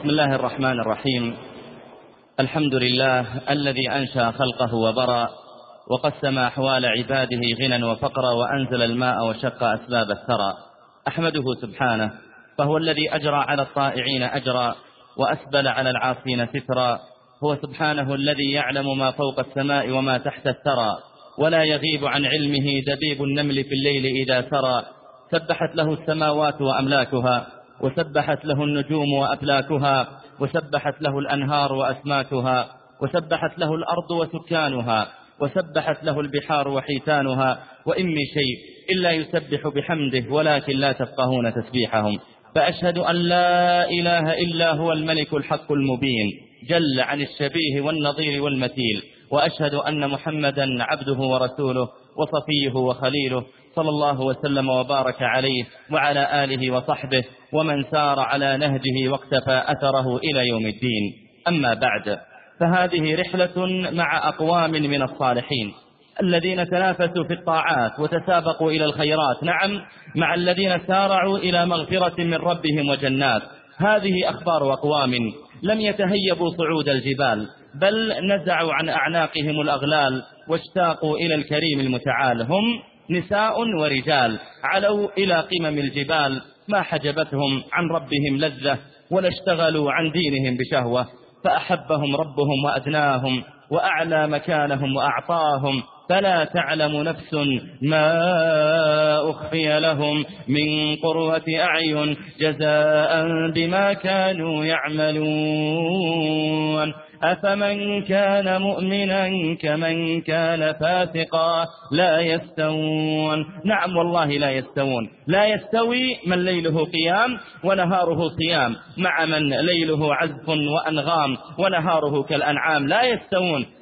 بسم الله الرحمن الرحيم. الحمد لله الذي أنشأ خلقه وبرى وقسم أحوال عباده غنى وفقرا وأنزل الماء وشق أسباب الثرى. أحمده سبحانه فهو الذي أجرى على الطائعين أجرا وأسبل على العاصين سترا. هو سبحانه الذي يعلم ما فوق السماء وما تحت الثرى ولا يغيب عن علمه دبيب النمل في الليل إذا سرى. سبحت له السماوات وأملاكها وسبحت له النجوم وأفلاكها وسبحت له الأنهار وأسماكها وسبحت له الأرض وسكانها وسبحت له البحار وحيتانها وإن من شيء إلا يسبح بحمده ولكن لا تفقهون تسبيحهم. فأشهد أن لا إله إلا هو الملك الحق المبين جل عن الشبيه والنظير والمثيل وأشهد أن محمدا عبده ورسوله وصفيه وخليله صلى الله وسلم وبارك عليه وعلى آله وصحبه ومن سار على نهجه واقتفى أثره إلى يوم الدين. أما بعد فهذه رحلة مع أقوام من الصالحين. الذين تنافسوا في الطاعات وتسابقوا إلى الخيرات نعم مع الذين سارعوا إلى مغفرة من ربهم وجنات. هذه أخبار أقوام لم يتهيبوا صعود الجبال بل نزعوا عن أعناقهم الأغلال واشتاقوا إلى الكريم المتعال. هم نساء ورجال علوا إلى قمم الجبال ما حجبتهم عن ربهم لذة ولا اشتغلوا عن دينهم بشهوة فأحبهم ربهم وأدناهم وأعلى مكانهم وأعطاهم فلا تعلم نفس ما أخفي لهم من قروة أعين جزاء بما كانوا يعملون. أفمن كان مؤمنا كمن كان فاسقا لا يستوون. نعم والله لا يستوون. لا يستوي من ليله قيام ونهاره صيام مع من ليله عزف وأنغام ونهاره كالأنعام. لا يستوون.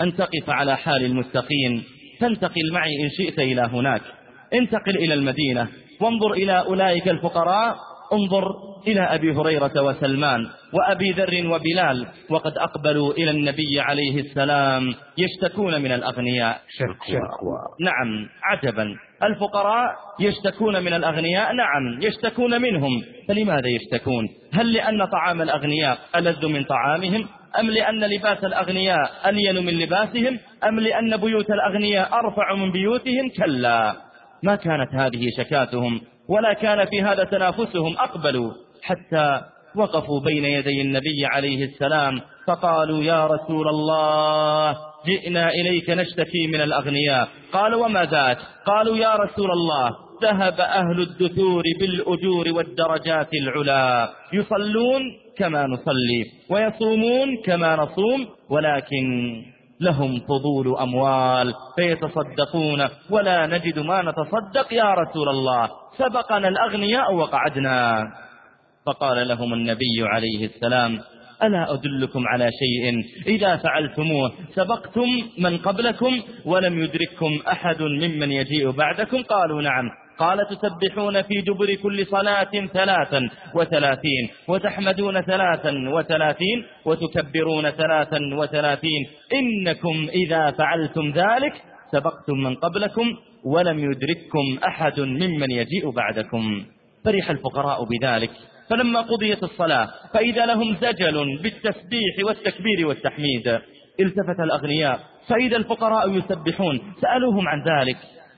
أن تقف على حال المتقين. تنتقل معي إن شئت إلى هناك. انتقل إلى المدينة. وانظر إلى أولئك الفقراء. انظر إلى أبي هريرة وسلمان وأبي ذر وبلال. وقد أقبلوا إلى النبي عليه السلام يشتكون من الأغنياء. شكوى. نعم عجبا. الفقراء يشتكون من الأغنياء. نعم يشتكون منهم. فلماذا يشتكون؟ هل لأن طعام الأغنياء ألذ من طعامهم؟ أم لأن لباس الأغنياء ألين من لباسهم؟ أم لأن بيوت الأغنياء أرفع من بيوتهم؟ كلا. ما كانت هذه شكاتهم ولا كان في هذا تنافسهم أقبلوا حتى وقفوا بين يدي النبي عليه السلام فقالوا يا رسول الله جئنا إليك نشتكي من الأغنياء. قالوا وما ذاك؟ قالوا يا رسول الله ذهب أهل الدثور بالأجور والدرجات العلا. يصلون كما نصلي ويصومون كما نصوم ولكن لهم فضول أموال فيتصدقون. ولا نجد ما نتصدق يا رسول الله. سبقنا الأغنياء وقعدنا. فقال لهم النبي عليه السلام ألا أدلكم على شيء؟ إذا فعلتموه سبقتم من قبلكم ولم يدرككم أحد ممن يجيء بعدكم؟ قالوا نعم. قال تسبحون في دبر كل صلاة ثلاثا وثلاثين وتحمدون ثلاثا وثلاثين وتكبرون ثلاثا وثلاثين. إنكم إذا فعلتم ذلك سبقتم من قبلكم ولم يدرككم أحد ممن يجيء بعدكم. فرح الفقراء بذلك. فلما قضيت الصلاة فإذا لهم زجل بالتسبيح والتكبير والتحميد. التفت الأغنياء. فإذا الفقراء يسبحون سألوهم عن ذلك.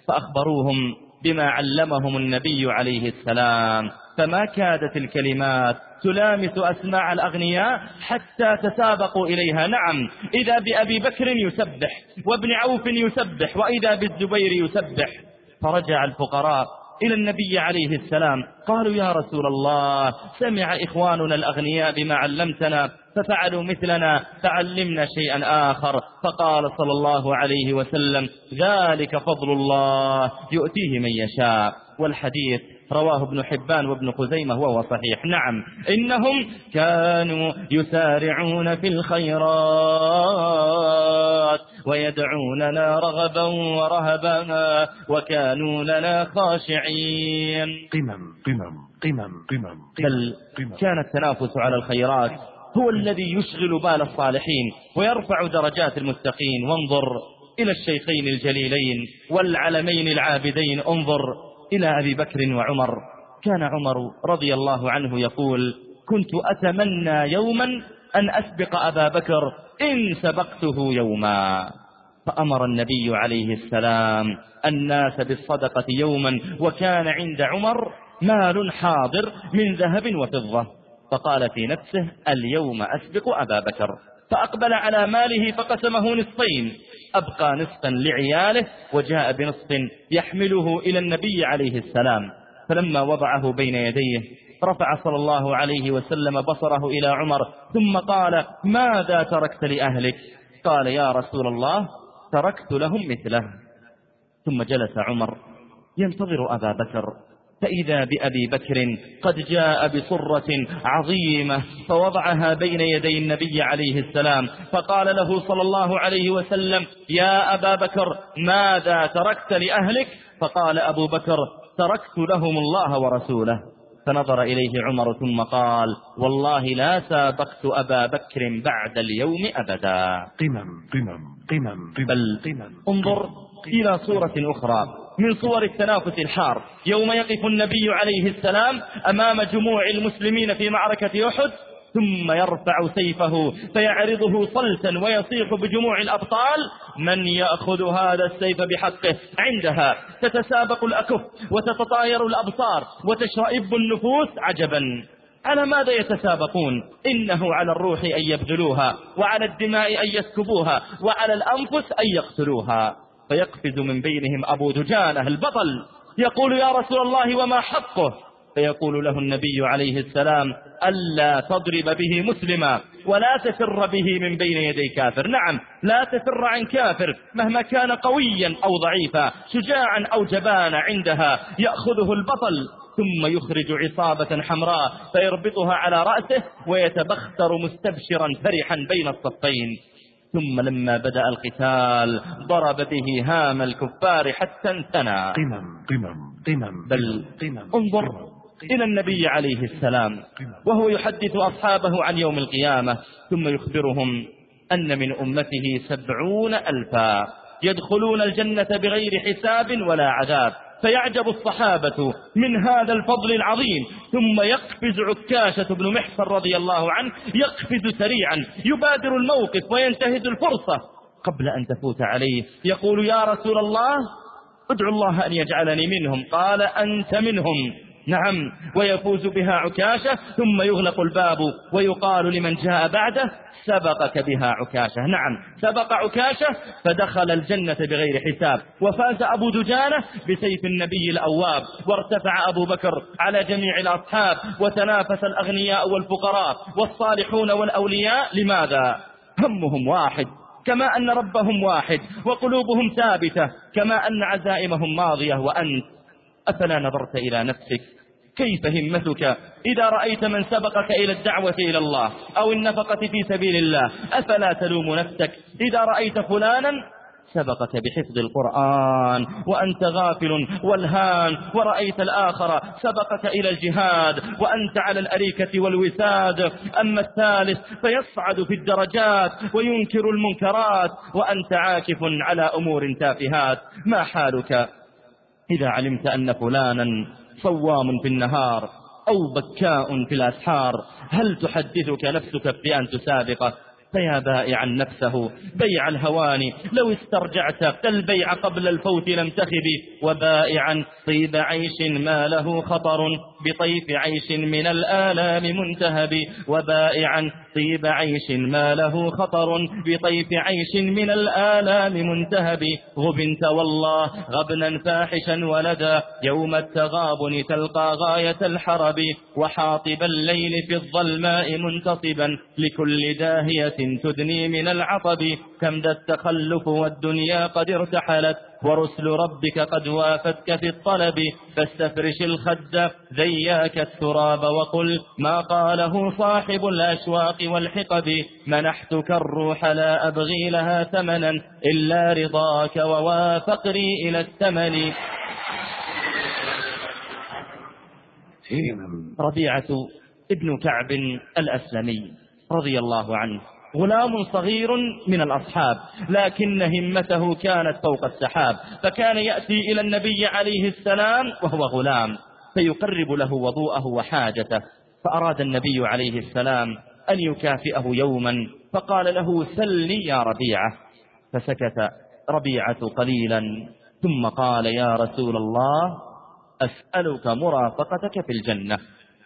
فأخبروهم بما علمهم النبي عليه السلام. فما كادت الكلمات تلامس أسماع الأغنياء حتى تسابقوا إليها. نعم إذا بأبي بكر يسبح وابن عوف يسبح وإذا بالزبير يسبح. فرجع الفقراء إلى النبي عليه السلام. قالوا يا رسول الله سمع إخواننا الأغنياء بما علمتنا. ففعلوا مثلنا فعلمنا شيئا آخر. فقال صلى الله عليه وسلم ذلك فضل الله يؤتيه من يشاء. والحديث رواه ابن حبان وابن خزيمة وهو صحيح. نعم إنهم كانوا يسارعون في الخيرات ويدعوننا رغبا ورهبا وكانوا لنا خاشعين. قمم قمم قمم قمم. بل كان التنافس على الخيرات هو الذي يشغل بال الصالحين ويرفع درجات المتقين. وانظر إلى الشيخين الجليلين والعلمين العابدين. انظر إلى أبي بكر وعمر. كان عمر رضي الله عنه يقول كنت أتمنى يوما أن أسبق أبا بكر إن سبقته يوما. فأمر النبي عليه السلام الناس بالصدقة يوما. وكان عند عمر مال حاضر من ذهب وفضة. فقال في نفسه اليوم أسبق أبا بكر. فأقبل على ماله فقسمه نصفين. أبقى نصفا لعياله وجاء بنصف يحمله إلى النبي عليه السلام. فلما وضعه بين يديه رفع صلى الله عليه وسلم بصره إلى عمر ثم قال ماذا تركت لأهلك؟ قال يا رسول الله تركت لهم مثله. ثم جلس عمر ينتظر أبا بكر. فإذا بأبي بكر قد جاء بصرة عظيمة فوضعها بين يدي النبي عليه السلام فقال له صلى الله عليه وسلم يا أبا بكر ماذا تركت لأهلك؟ فقال أبو بكر تركت لهم الله ورسوله. فنظر إليه عمر ثم قال والله لا سابقت أبا بكر بعد اليوم أبدا. قمم قمم قمم بل انظر إلى صورة أخرى من صور التنافس الحار. يوم يقف النبي عليه السلام أمام جموع المسلمين في معركة أحد ثم يرفع سيفه فيعرضه صلتا ويصيح بجموع الأبطال. من يأخذ هذا السيف بحقه؟ عندها. تتسابق الأكف وتتطاير الأبصار وتشرئب النفوس. عجبا. على ماذا يتسابقون؟ إنه على الروح أن يبذلوها وعلى الدماء أن يسكبوها وعلى الأنفس أن يقتلوها. فيقفز من بينهم أبو دجانة البطل يقول يا رسول الله وما حقه؟ فيقول له النبي عليه السلام ألا تضرب به مسلما ولا تفر به من بين يدي كافر. نعم لا تفر عن كافر مهما كان قويا أو ضعيفا شجاعا أو جبانا عندها يأخذه البطل ثم يخرج عصابة حمراء فيربطها على رأسه ويتبختر مستبشرا فرحا بين الصفين. ثم لما بدأ القتال ضرب به هام الكفار حتى انتنى. قمم قمم قمم بل قمم انظر إلى النبي عليه السلام وهو يحدث أصحابه عن يوم القيامة ثم يخبرهم أن من أمته سبعون ألفا يدخلون الجنة بغير حساب ولا عذاب. فيعجب الصحابة من هذا الفضل العظيم. ثم يقفز عكاشة بن محصن رضي الله عنه يقفز سريعا يبادر الموقف وينتهز الفرصة قبل أن تفوت عليه. يقول يا رسول الله ادعو الله أن يجعلني منهم. قال أنت منهم. نعم ويفوز بها عكاشة ثم يغلق الباب ويقال لمن جاء بعده سبقك بها عكاشة. نعم سبق عكاشة فدخل الجنة بغير حساب وفاز أبو دجانة بسيف النبي الأواب وارتفع أبو بكر على جميع الأصحاب وتنافس الأغنياء والفقراء والصالحون والأولياء. لماذا؟ همهم واحد كما أن ربهم واحد وقلوبهم ثابتة كما أن عزائمهم ماضية وأنت أفلا نظرت إلى نفسك؟ كيف همتك؟ إذا رأيت من سبقك إلى الدعوة إلى الله أو النفقة في سبيل الله أفلا تلوم نفسك؟ إذا رأيت فلانا سبقك بحفظ القرآن وأنت غافل والهان ورأيت الآخر سبقك إلى الجهاد وأنت على الأريكة والوساد. أما الثالث فيصعد في الدرجات وينكر المنكرات وأنت عاكف على أمور تافهات. ما حالك إذا علمت أن فلانا صوام في النهار أو بكاء في الأسحار هل تحدثك نفسك بأن تسابقه فيا بائعا نفسه بيع الهوان لو استرجعت البيع قبل الفوت لم تخب. وبائعا طيب عيش ما له خطر بطيف عيش من الآلام منتهب. وبائعا طيب عيش ما له خطر بطيف عيش من الآلام منتهب. غبنت والله غبنا فاحشا ولدا. يوم التغابن تلقى غاية الحرب. وحاطب الليل في الظلماء منتصبا. لكل داهية تدني من العطب. كم ذا التخلف والدنيا قد ارتحلت. ورسل ربك قد وافتك في الطلب فاستفرش الخد ذياك التراب وقل ما قاله صاحب الأشواق والحقب منحتك الروح لا أبغي لها ثمنا إلا رضاك ووافقري إلى الثمن. ربيعة ابن كعب الأسلمي رضي الله عنه. غلام صغير من الأصحاب لكن همته كانت فوق السحاب فكان يأتي إلى النبي عليه السلام وهو غلام فيقرب له وضوءه وحاجته فأراد النبي عليه السلام أن يكافئه يوما فقال له سلني يا ربيعة فسكت ربيعة قليلا ثم قال يا رسول الله أسألك مرافقتك في الجنة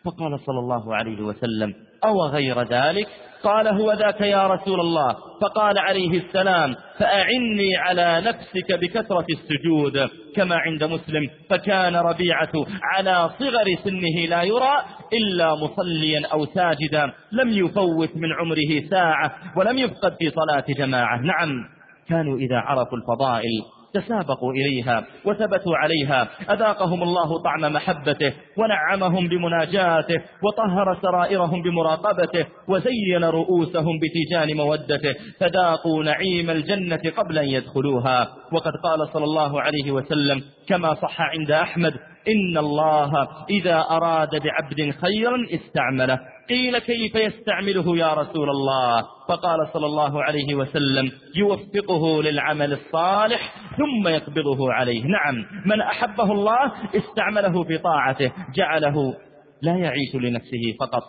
فقال صلى الله عليه وسلم أو غير ذلك؟ قال هو ذاك يا رسول الله. فقال عليه السلام فأعني على نفسك بكثرة السجود كما عند مسلم. فكان ربيعة على صغر سنه لا يرى إلا مصليا أو ساجدا. لم يفوت من عمره ساعة ولم يفقد في صلاة جماعة. نعم كانوا إذا عرفوا الفضائل. تسابقوا إليها وثبتوا عليها. أذاقهم الله طعم محبته ونعمهم بمناجاته وطهر سرائرهم بمراقبته وزين رؤوسهم بتيجان مودته. فذاقوا نعيم الجنة قبل أن يدخلوها. وقد قال صلى الله عليه وسلم كما صح عند أحمد إن الله إذا أراد بعبد خيرا استعمله. قيل كيف يستعمله يا رسول الله؟ فقال صلى الله عليه وسلم يوفقه للعمل الصالح ثم يقبضه عليه. نعم من أحبه الله استعمله في طاعته جعله لا يعيش لنفسه فقط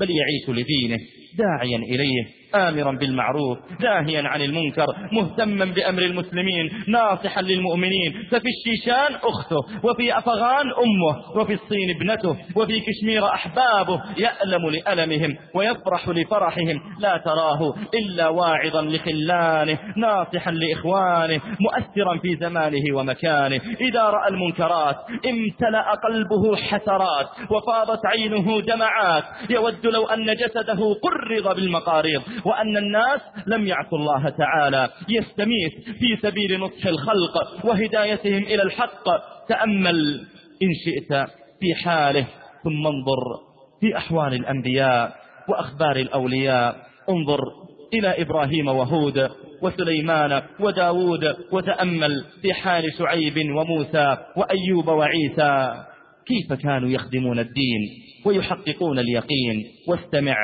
بل يعيش لدينه داعيا إليه. آمرا بالمعروف ناهيا عن المنكر مهتما بأمر المسلمين ناصحا للمؤمنين. ففي الشيشان أخته وفي أفغان أمه وفي الصين ابنته وفي كشمير أحبابه يألم لألمهم ويفرح لفرحهم. لا تراه إلا واعظا لخلانه ناصحا لإخوانه مؤثرا في زمانه ومكانه. إذا رأى المنكرات امتلأ قلبه حسرات وفاضت عينه دمعات يود لو أن جسده قرض بالمقاريض. وأن الناس لم يعصوا الله تعالى. يستميت في سبيل نصح الخلق وهدايتهم إلى الحق. تأمل إن شئت في حاله ثم انظر في أحوال الأنبياء وأخبار الأولياء. انظر إلى إبراهيم وهود وسليمان وداود وتأمل في حال شعيب وموسى وأيوب وعيسى. كيف كانوا يخدمون الدين ويحققون اليقين؟ واستمع.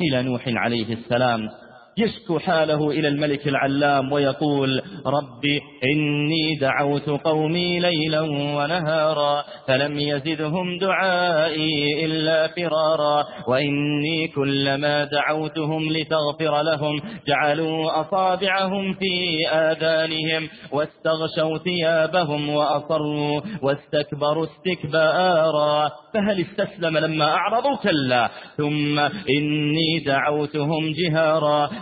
إلى نوح عليه السلام. يشكو حاله إلى الملك العلام ويقول رب إني دعوت قومي ليلا ونهارا فلم يزدهم دعائي إلا فرارا وإني كلما دعوتهم لتغفر لهم جعلوا أصابعهم في آذانهم واستغشوا ثيابهم وأصروا واستكبروا استكبارا فهل استسلم لما أعرضوا؟ كلا. ثم إني دعوتهم جهارا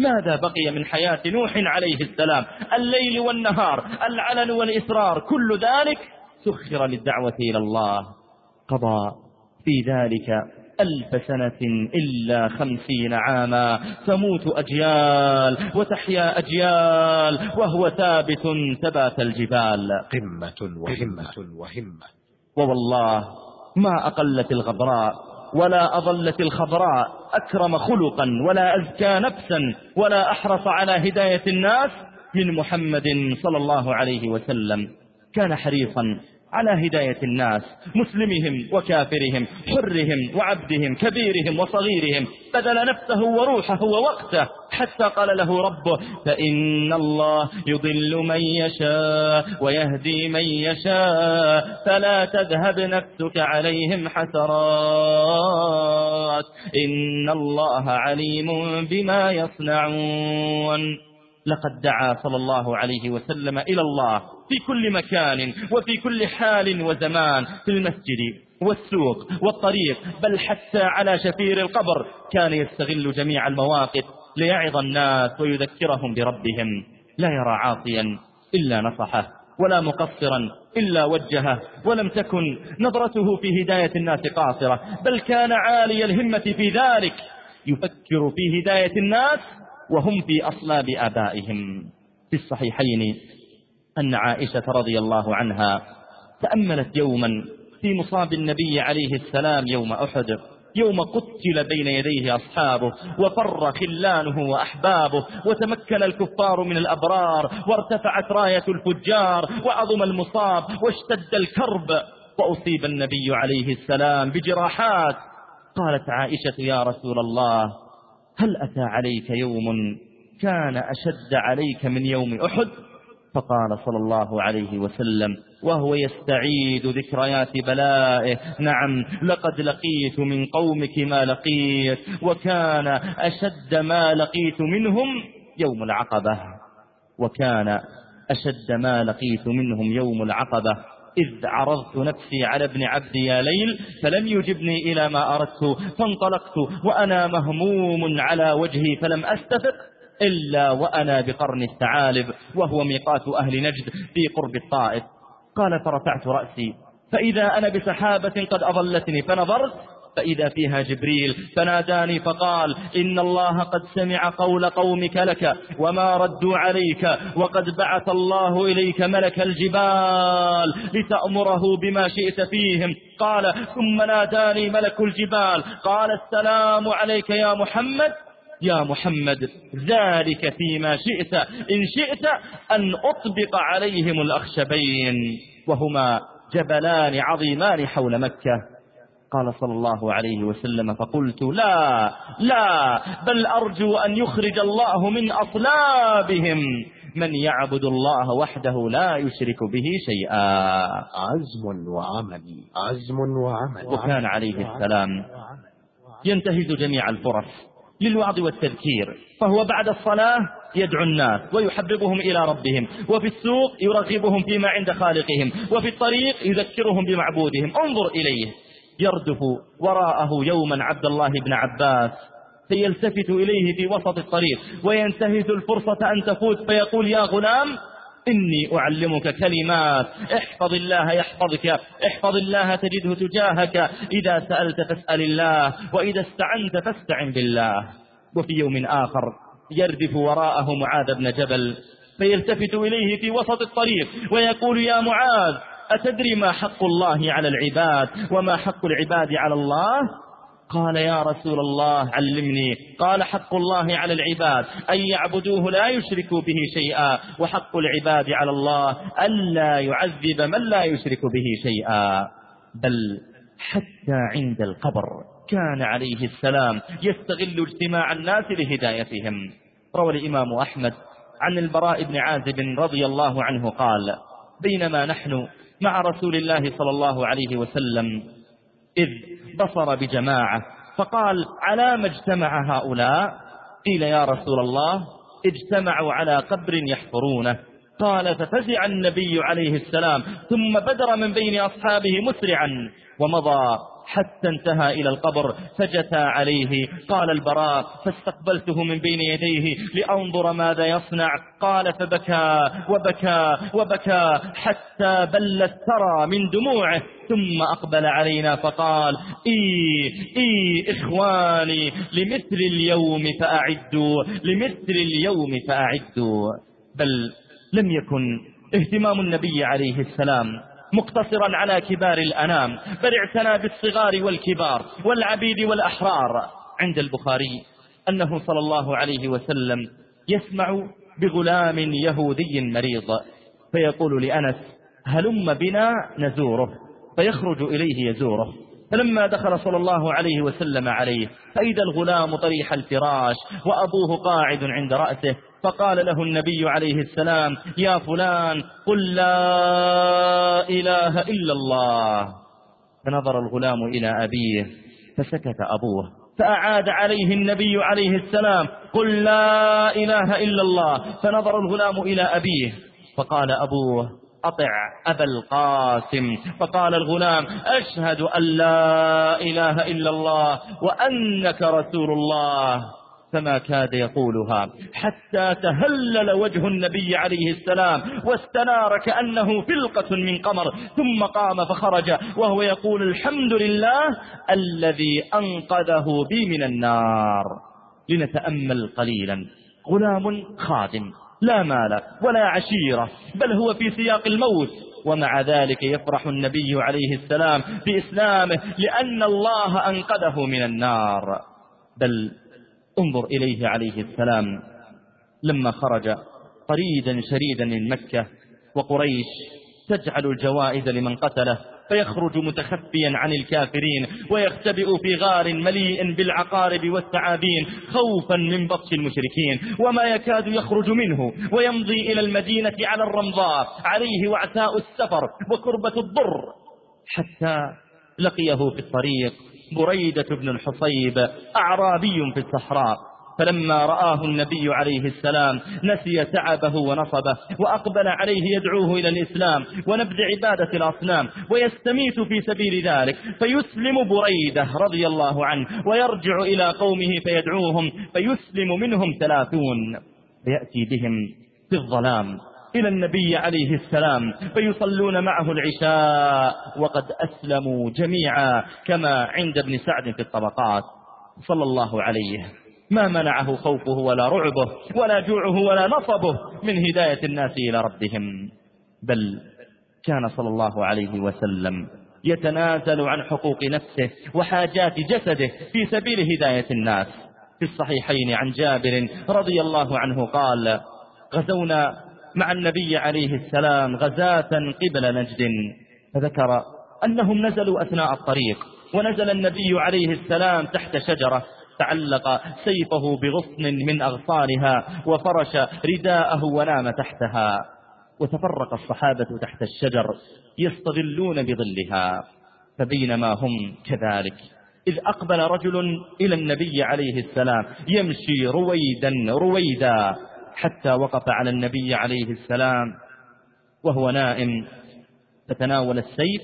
ماذا بقي من حياة نوح عليه السلام؟ الليل والنهار العلن والإسرار كل ذلك سخر للدعوة إلى الله. قضى في ذلك ألف سنة إلا خمسين عاما. تموت أجيال وتحيا أجيال وهو ثابت ثبات الجبال. قمة وهمة. وهمة. ووالله ما أقلت الغبراء ولا أظلت الخضراء. أكرم خلقا ولا أزكى نفسا ولا أحرص على هداية الناس من محمد صلى الله عليه وسلم. كان حريصا. على هداية الناس مسلمهم وكافرهم حرهم وعبدهم كبيرهم وصغيرهم بذل نفسه وروحه ووقته حتى قال له ربه فإن الله يضل من يشاء ويهدي من يشاء فلا تذهب نفسك عليهم حسرات إن الله عليم بما يصنعون. لقد دعا صلى الله عليه وسلم إلى الله في كل مكان وفي كل حال وزمان في المسجد والسوق والطريق بل حتى على شفير القبر كان يستغل جميع المواقف ليعظ الناس ويذكرهم بربهم. لا يرى عاصيا إلا نصحه ولا مقصرا إلا وجهه ولم تكن نظرته في هداية الناس قاصرة بل كان عالي الهمة في ذلك يفكر في هداية الناس وهم في أصلاب آبائهم. في الصحيحين أن عائشة رضي الله عنها تأملت يوما في مصاب النبي عليه السلام يوم أحد يوم قتل بين يديه أصحابه وفر خلانه وأحبابه وتمكن الكفار من الأبرار وارتفعت راية الفجار وعظم المصاب واشتد الكرب. وأصيب النبي عليه السلام بجراحات. قالت عائشة يا رسول الله هل أتى عليك يوم كان أشد عليك من يوم أحد؟ فقال صلى الله عليه وسلم وهو يستعيد ذكريات بلائه. نعم لقد لقيت من قومك ما لقيت وكان أشد ما لقيت منهم يوم العقبة. وكان أشد ما لقيت منهم يوم العقبة. إذ عرضت نفسي على ابن عبد يا ليل فلم يجبني إلى ما أردت فانطلقت وأنا مهموم على وجهي فلم أستفق إلا وأنا بقرن الثعالب وهو ميقات أهل نجد في قرب الطائف. قال فرفعت رأسي فإذا أنا بسحابة قد أظلتني فنظرت فإذا فيها جبريل فناداني فقال إن الله قد سمع قول قومك لك وما ردوا عليك وقد بعث الله إليك ملك الجبال لتأمره بما شئت فيهم. قال ثم ناداني ملك الجبال. قال السلام عليك يا محمد. يا محمد ذلك فيما شئت. إن شئت أن أطبق عليهم الأخشبين. وهما جبلان عظيمان حول مكة. قال صلى الله عليه وسلم فقلت لا لا بل أرجو أن يخرج الله من أصلابهم. من يعبد الله وحده لا يشرك به شيئا. عزم وعمل عزم وعمل. وكان عليه السلام ينتهز جميع الفرص للوعظ والتذكير فهو بعد الصلاة يدعو الناس ويحببهم إلى ربهم وفي السوق يرغبهم فيما عند خالقهم وفي الطريق يذكرهم بمعبودهم. انظر إليه. يردف وراءه يوما عبد الله بن عباس فيلتفت إليه في وسط الطريق وينتهز الفرصة أن تفوت فيقول يا غلام إني أعلمك كلمات احفظ الله يحفظك احفظ الله تجده تجاهك إذا سألت فاسأل الله وإذا استعنت فاستعن بالله. وفي يوم آخر يردف وراءه معاذ بن جبل فيلتفت إليه في وسط الطريق ويقول يا معاذ أتدري ما حق الله على العباد وما حق العباد على الله؟ قال يا رسول الله علمني. قال حق الله على العباد. أن يعبدوه لا يشركوا به شيئا. وحق العباد على الله ألا يعذب من لا يشرك به شيئا. بل حتى عند القبر كان عليه السلام يستغل اجتماع الناس لهدايتهم. روى الإمام أحمد عن البراء بن عازب رضي الله عنه قال بينما نحن مع رسول الله صلى الله عليه وسلم إذ بصر بجماعة فقال على ما اجتمع هؤلاء؟ قيل يا رسول الله اجتمعوا على قبر يحفرونه. قال ففزع النبي عليه السلام ثم بدر من بين أصحابه مسرعا ومضى حتى انتهى إلى القبر فجثى عليه. قال البراء فاستقبلته من بين يديه لأنظر ماذا يصنع. قال فبكى وبكى وبكى حتى بل الثرى من دموعه. ثم أقبل علينا فقال إي إي إخواني لمثل اليوم فأعدوا لمثل اليوم فأعدوا. بل لم يكن اهتمام النبي عليه السلام مقتصرا على كبار الأنام بل اعتنى بالصغار والكبار والعبيد والأحرار. عند البخاري أنه صلى الله عليه وسلم يسمع بغلام يهودي مريض فيقول لأنس هلم بنا نزوره فيخرج إليه يزوره. فلما دخل صلى الله عليه وسلم عليه فإذا الغلام طريح الفراش وأبوه قاعد عند رأسه فقال له النبي عليه السلام يا فلان قل لا إله إلا الله. فنظر الغلام إلى أبيه فسكت أبوه فأعاد عليه النبي عليه السلام قل لا إله إلا الله. فنظر الغلام إلى أبيه فقال أبوه أطع أبا القاسم. فقال الغلام أشهد أن لا إله إلا الله وأنك رسول الله. فما كاد يقولها. حتى تهلل وجه النبي عليه السلام واستنار كأنه فلقة من قمر ثم قام فخرج وهو يقول الحمد لله الذي أنقذه بي من النار. لنتأمل قليلا. غلام خادم لا مال ولا عشيرة بل هو في سياق الموت. ومع ذلك يفرح النبي عليه السلام بإسلامه لأن الله أنقذه من النار. بل انظر إليه عليه السلام لما خرج طريدا شريدا من مكة وقريش تجعل الجوائز لمن قتله فيخرج متخفيا عن الكافرين ويختبئ في غار مليء بالعقارب والثعابين خوفا من بطش المشركين وما يكاد يخرج منه ويمضي إلى المدينة على الرمضاء عليه وعثاء السفر وكربة الضر حتى لقيه في الطريق. بريدة بن الحصيب أعرابي في الصحراء. فلما رآه النبي عليه السلام نسي تعبه ونصبه وأقبل عليه يدعوه إلى الإسلام ونبذ عبادة الأصنام ويستميت في سبيل ذلك فيسلم بريدة رضي الله عنه ويرجع إلى قومه فيدعوهم فيسلم منهم ثلاثون فيأتي بهم في الظلام. إلى النبي عليه السلام فيصلون معه العشاء وقد أسلموا جميعا كما عند ابن سعد في الطبقات. صلى الله عليه. ما منعه خوفه ولا رعبه ولا جوعه ولا نصبه من هداية الناس إلى ربهم. بل كان صلى الله عليه وسلم يتنازل عن حقوق نفسه وحاجات جسده في سبيل هداية الناس. في الصحيحين عن جابر رضي الله عنه قال غزونا مع النبي عليه السلام غزاة قبل نجد. فذكر أنهم نزلوا أثناء الطريق ونزل النبي عليه السلام تحت شجرة تعلق سيفه بغصن من أغصانها وفرش رداءه ونام تحتها. وتفرق الصحابة تحت الشجر يستظلون بظلها. فبينما هم كذلك إذ أقبل رجل إلى النبي عليه السلام يمشي رويدا رويدا. حتى وقف على النبي عليه السلام وهو نائم. فتناول السيف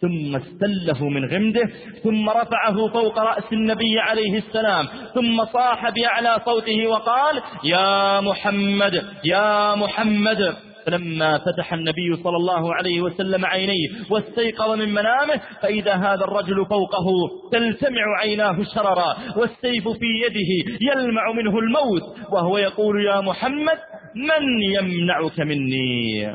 ثم استله من غمده ثم رفعه فوق رأس النبي عليه السلام ثم صاح بأعلى صوته وقال يا محمد يا محمد. فلما فتح النبي صلى الله عليه وسلم عينيه واستيقظ من منامه فإذا هذا الرجل فوقه تلتمع عيناه شررا والسيف في يده يلمع منه الموت وهو يقول يا محمد من يمنعك مني؟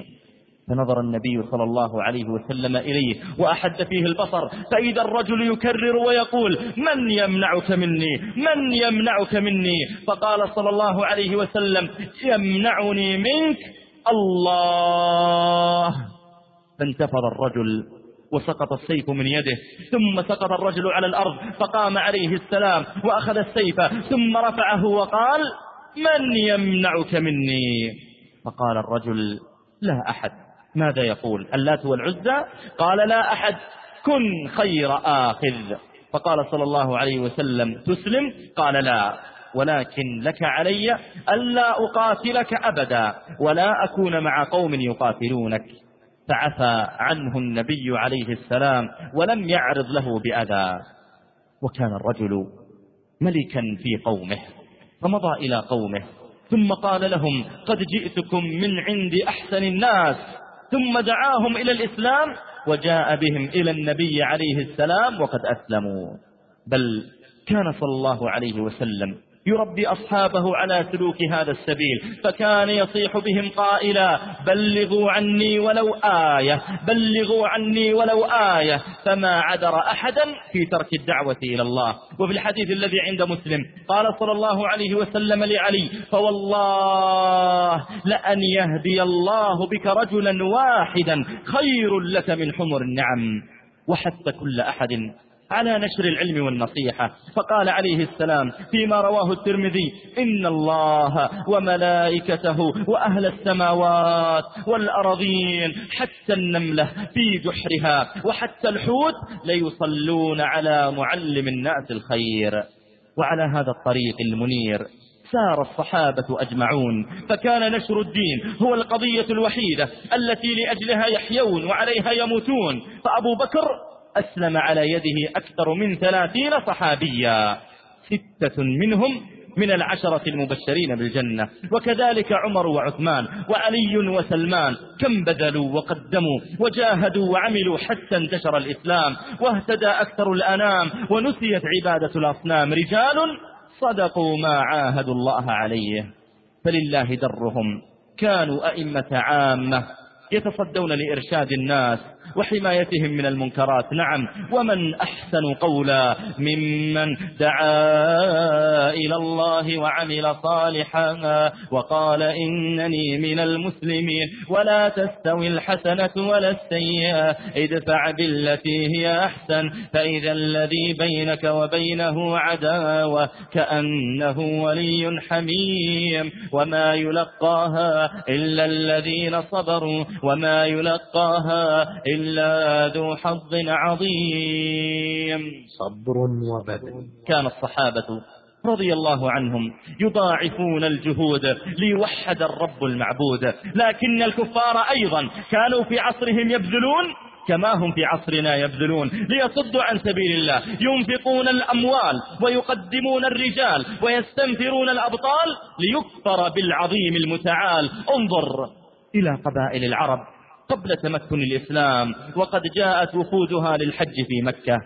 فنظر النبي صلى الله عليه وسلم إليه وأحد فيه البصر فإذا الرجل يكرر ويقول من يمنعك مني؟ من يمنعك مني؟ فقال صلى الله عليه وسلم يمنعني منك الله. فانتفض الرجل وسقط السيف من يده ثم سقط الرجل على الأرض فقام عليه السلام وأخذ السيف ثم رفعه وقال من يمنعك مني؟ فقال الرجل لا أحد. ماذا يقول؟ اللات والعزى؟ قال لا أحد. كن خير آخذ. فقال صلى الله عليه وسلم تسلم؟ قال لا. ولكن لك علي ألا أقاتلك أبدا ولا أكون مع قوم يقاتلونك. فعفى عنه النبي عليه السلام ولم يعرض له بأذى. وكان الرجل ملكا في قومه فمضى إلى قومه ثم قال لهم قد جئتكم من عند أحسن الناس ثم دعاهم إلى الإسلام وجاء بهم إلى النبي عليه السلام وقد أسلموا. بل كان صلى الله عليه وسلم يربي أصحابه على سلوك هذا السبيل. فكان يصيح بهم قائلا بلغوا عني ولو آية بلغوا عني ولو آية فما عذر أحدا في ترك الدعوة إلى الله. وفي الحديث الذي عند مسلم قال صلى الله عليه وسلم لعلي فوالله لأن يهدي الله بك رجلا واحدا خير لك من حمر النعم وحث كل أحد على نشر العلم والنصيحة. فقال عليه السلام فيما رواه الترمذي إن الله وملائكته وأهل السماوات والأرضين حتى النملة في جحرها وحتى الحوت ليصلون على معلم الناس الخير. وعلى هذا الطريق المنير سار الصحابة أجمعون. فكان نشر الدين هو القضية الوحيدة التي لأجلها يحيون وعليها يموتون. فأبو بكر أسلم على يده أكثر من ثلاثين صحابيا. ستة منهم من العشرة المبشرين بالجنة. وكذلك عمر وعثمان وعلي وسلمان. كم بذلوا وقدموا وجاهدوا وعملوا حتى انتشر الإسلام. واهتدى أكثر الأنام ونسيت عبادة الأصنام. رجال صدقوا ما عاهدوا الله عليه. فلله درهم. كانوا أئمة عامة يتصدون لإرشاد الناس. وحمايتهم من المنكرات. نعم. ومن أحسن قولا ممن دعا إلى الله وعمل صالحا وقال إنني من المسلمين. ولا تستوي الحسنة ولا السيئة. ادفع بالتي هي أحسن. فإذا الذي بينك وبينه عداوة كأنه ولي حميم. وما يلقاها إلا الذين صبروا. وما يلقاها إلا إلا ذو حظ عظيم. صبر وبذل كان الصحابة رضي الله عنهم يضاعفون الجهود ليوحد الرب المعبود. لكن الكفار أيضا كانوا في عصرهم يبذلون كما هم في عصرنا يبذلون ليصدوا عن سبيل الله. ينفقون الأموال ويقدمون الرجال ويستنفرون الأبطال ليكفر بالعظيم المتعال. انظر إلى قبائل العرب. قبل تمكن الإسلام وقد جاءت وفودها للحج في مكة.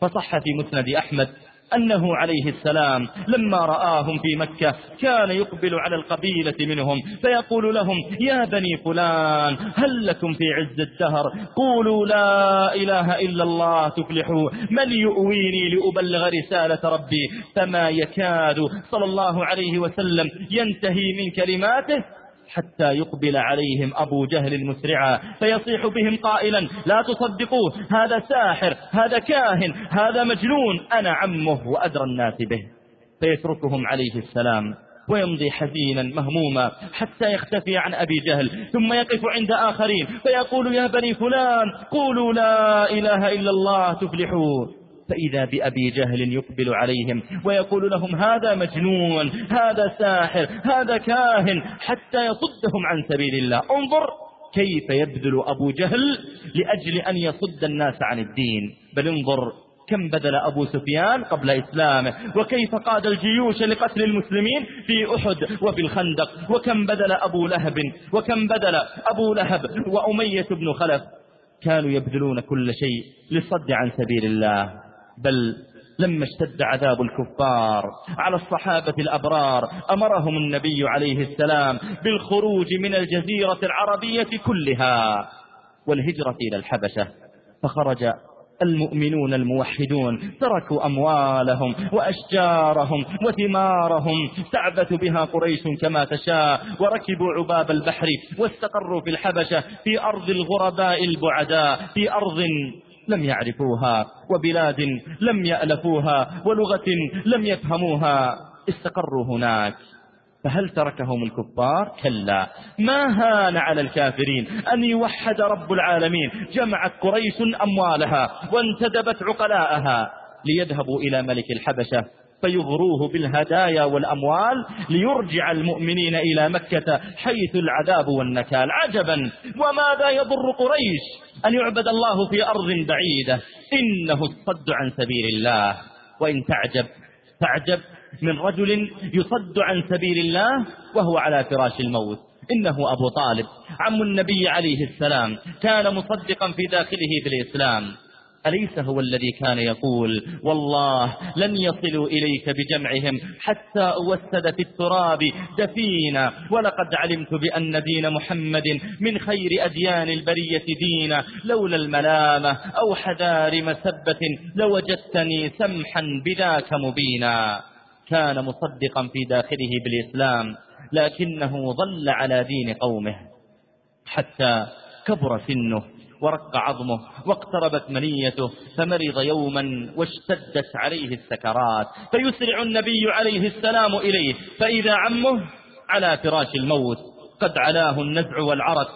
فصح في مسند أحمد أنه عليه السلام لما رآهم في مكة كان يقبل على القبيلة منهم فيقول لهم يا بني فلان هل لكم في عز الدهر؟ قولوا لا إله إلا الله تفلحوا. من يؤويني لأبلغ رسالة ربي؟ فما يكاد صلى الله عليه وسلم ينتهي من كلماته حتى يقبل عليهم أبو جهل مسرعا فيصيح بهم قائلا لا تصدقوه هذا ساحر هذا كاهن هذا مجنون أنا عمه وأدرى الناس به. فيتركهم عليه السلام ويمضي حزينا مهموما حتى يختفي عن أبي جهل ثم يقف عند آخرين فيقول يا بني فلان قولوا لا إله إلا الله تفلحوا فإذا بأبي جهل يقبل عليهم ويقول لهم هذا مجنون هذا ساحر هذا كاهن حتى يصدهم عن سبيل الله. انظر كيف يبذل أبو جهل لأجل أن يصد الناس عن الدين. بل انظر كم بذل أبو سفيان قبل إسلامه وكيف قاد الجيوش لقتل المسلمين في أحد وفي الخندق وكم بذل أبو لهب وكم بذل أبو لهب وأمية بن خلف. كانوا يبذلون كل شيء للصد عن سبيل الله. بل لما اشتد عذاب الكفار على الصحابة الأبرار أمرهم النبي عليه السلام بالخروج من الجزيرة العربية كلها والهجرة إلى الحبشة. فخرج المؤمنون الموحدون تركوا أموالهم وأشجارهم وثمارهم تعبث بها قريش كما تشاء وركبوا عباب البحر واستقروا في الحبشة في أرض الغرباء البعداء في أرض لم يعرفوها وبلاد لم يألفوها ولغة لم يفهموها. استقروا هناك. فهل تركهم الكفار؟ كلا. ما هان على الكافرين أن يوحد رب العالمين؟ جمعت قريش أموالها وانتدبت عقلاءها. ليذهبوا إلى ملك الحبشة فيغروه بالهدايا والأموال ليرجع المؤمنين إلى مكة حيث العذاب والنكال. عجبا. وماذا يضر قريش؟ أن يعبد الله في أرض بعيدة. إنه الصد عن سبيل الله. وإن تعجب تعجب من رجل يصد عن سبيل الله وهو على فراش الموت. إنه أبو طالب. عم النبي عليه السلام. كان مصدقا في داخله في الإسلام. أليس هو الذي كان يقول والله لن يصلوا إليك بجمعهم حتى أوسد في التراب دفينا ولقد علمت بأن دين محمد من خير أديان البرية دينا لولا الملامة أو حذار مسبة لوجدتني سمحا بذاك مبينا كان مصدقا في داخله بالإسلام لكنه ظل على دين قومه حتى كبر سنه ورق عظمه واقتربت منيته فمرض يوما واشتدت عليه السكرات فيسرع النبي عليه السلام إليه فإذا عمه على فراش الموت قد علاه النزع والعرق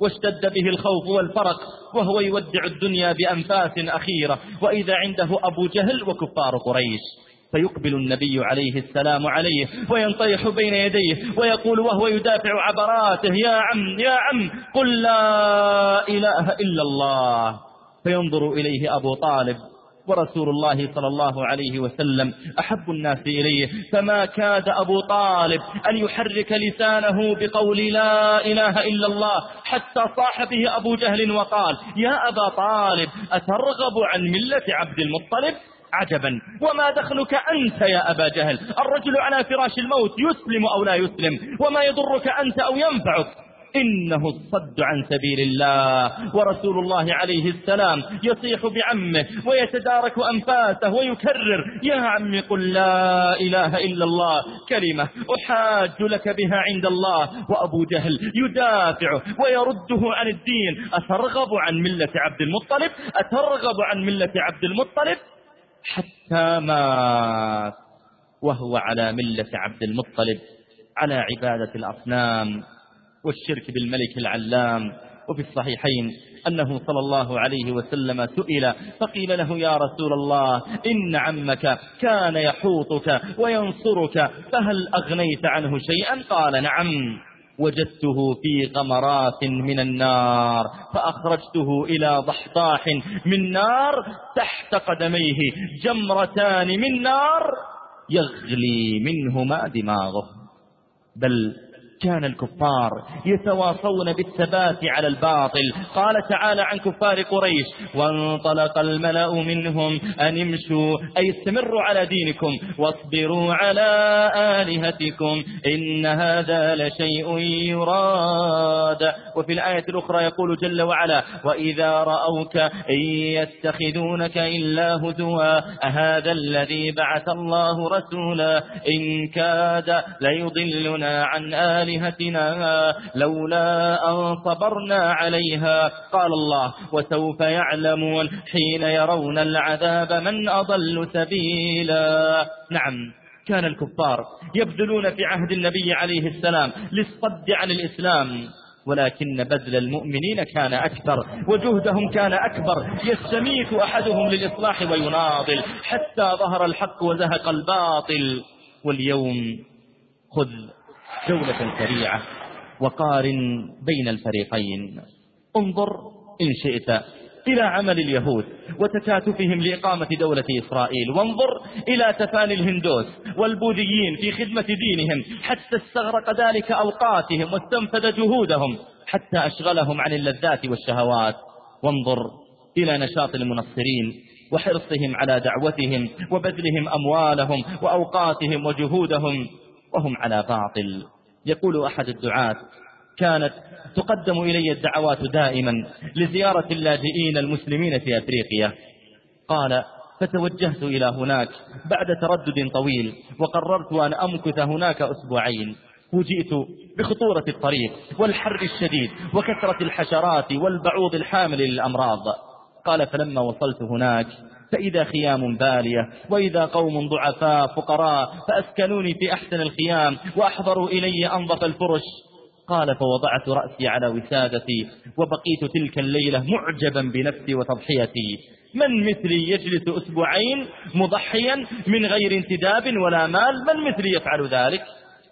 واشتد به الخوف والفرق وهو يودع الدنيا بأنفاس أخيرة وإذا عنده أبو جهل وكفار قريش. فيقبل النبي عليه السلام عليه وينطيح بين يديه ويقول وهو يدافع عبراته يا عم يا عم قل لا إله إلا الله. فينظر إليه أبو طالب ورسول الله صلى الله عليه وسلم أحب الناس إليه. فما كاد أبو طالب أن يحرك لسانه بقول لا إله إلا الله حتى صاح به أبو جهل وقال يا أبا طالب أترغب عن ملة عبد المطلب؟ عجبا. وما دخلك أنت يا أبا جهل؟ الرجل على فراش الموت يسلم أو لا يسلم؟ وما يضرك أنت أو ينفعك؟ إنه الصد عن سبيل الله. ورسول الله عليه السلام يصيح بعمه ويتدارك أنفاسه ويكرر يا عم قل لا إله إلا الله. كلمة أحاج لك بها عند الله. وأبو جهل يدافع ويرده عن الدين. أترغب عن ملة عبد المطلب؟ أترغب عن ملة عبد المطلب؟ حتى مات وهو على ملة عبد المطلب على عبادة الأصنام والشرك بالملك العلام. وفي الصحيحين أنه صلى الله عليه وسلم سئل فقيل له يا رسول الله إن عمك كان يحوطك وينصرك فهل أغنيت عنه شيئا؟ قال نعم. وجدته في غمرات من النار فأخرجته إلى ضحضاح من نار تحت قدميه جمرتان من نار يغلي منهما دماغه. بل كان الكفار يتواصون بالثبات على الباطل. قال تعالى عن كفار قريش وانطلق الملأ منهم أن امشوا أي استمروا على دينكم واصبروا على آلهتكم إن هذا لشيء يراد. وفي الآية الأخرى يقول جل وعلا وإذا رأوك إن يتخذونك إلا هدوا أهذا الذي بعث الله رسولا إن كاد ليضلنا عن آلهتكم آلهتنا لولا أن صبرنا عليها. قال الله وسوف يعلمون حين يرون العذاب من أضل سبيلا. نعم كان الكفار يبذلون في عهد النبي عليه السلام للصد عن الإسلام ولكن بذل المؤمنين كان أكثر وجهدهم كان أكبر. يستميت أحدهم للإصلاح ويناضل حتى ظهر الحق وزهق الباطل. واليوم خذ جولة سريعة وقارن بين الفريقين. انظر إن شئت إلى عمل اليهود وتكاتفهم لإقامة دولة إسرائيل. وانظر إلى تفاني الهندوس والبوذيين في خدمة دينهم حتى استغرق ذلك أوقاتهم واستنفذ جهودهم حتى أشغلهم عن اللذات والشهوات. وانظر إلى نشاط المنصرين وحرصهم على دعوتهم وبذلهم أموالهم وأوقاتهم وجهودهم وهم على باطل. يقول أحد الدعاة كانت تقدم إلي الدعوات دائما لزيارة اللاجئين المسلمين في أفريقيا. قال فتوجهت إلى هناك بعد تردد طويل وقررت أن أمكث هناك أسبوعين. وجئت بخطورة الطريق والحر الشديد وكثرة الحشرات والبعوض الحامل للأمراض. قال فلما وصلت هناك فإذا خيام بالية وإذا قوم ضعفاء فقراء فأسكنوني في أحسن الخيام وأحضروا إلي أنظف الفرش. قال فوضعت رأسي على وسادتي وبقيت تلك الليلة معجبا بنفسي وتضحيتي. من مثلي يجلس أسبوعين مضحيا من غير انتداب ولا مال؟ من مثلي يفعل ذلك؟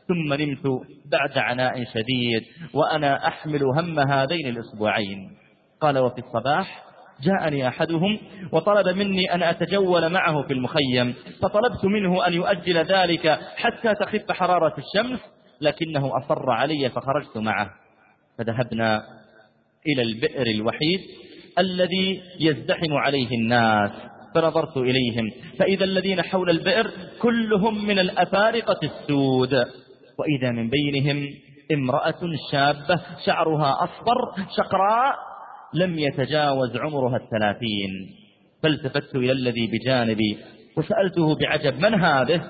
ثم نمت بعد عناء شديد وأنا أحمل هم هذين الأسبوعين. قال وفي الصباح جاءني أحدهم وطلب مني أن أتجول معه في المخيم فطلبت منه أن يؤجل ذلك حتى تخف حرارة الشمس لكنه أصر علي فخرجت معه. فذهبنا إلى البئر الوحيد الذي يزدحم عليه الناس فنظرت إليهم فإذا الذين حول البئر كلهم من الأفارقة السود. وإذا من بينهم امرأة شابة شعرها أصفر شقراء لم يتجاوز عمرها الثلاثين. فالتفت إلى الذي بجانبي وسألته بعجب من هذه؟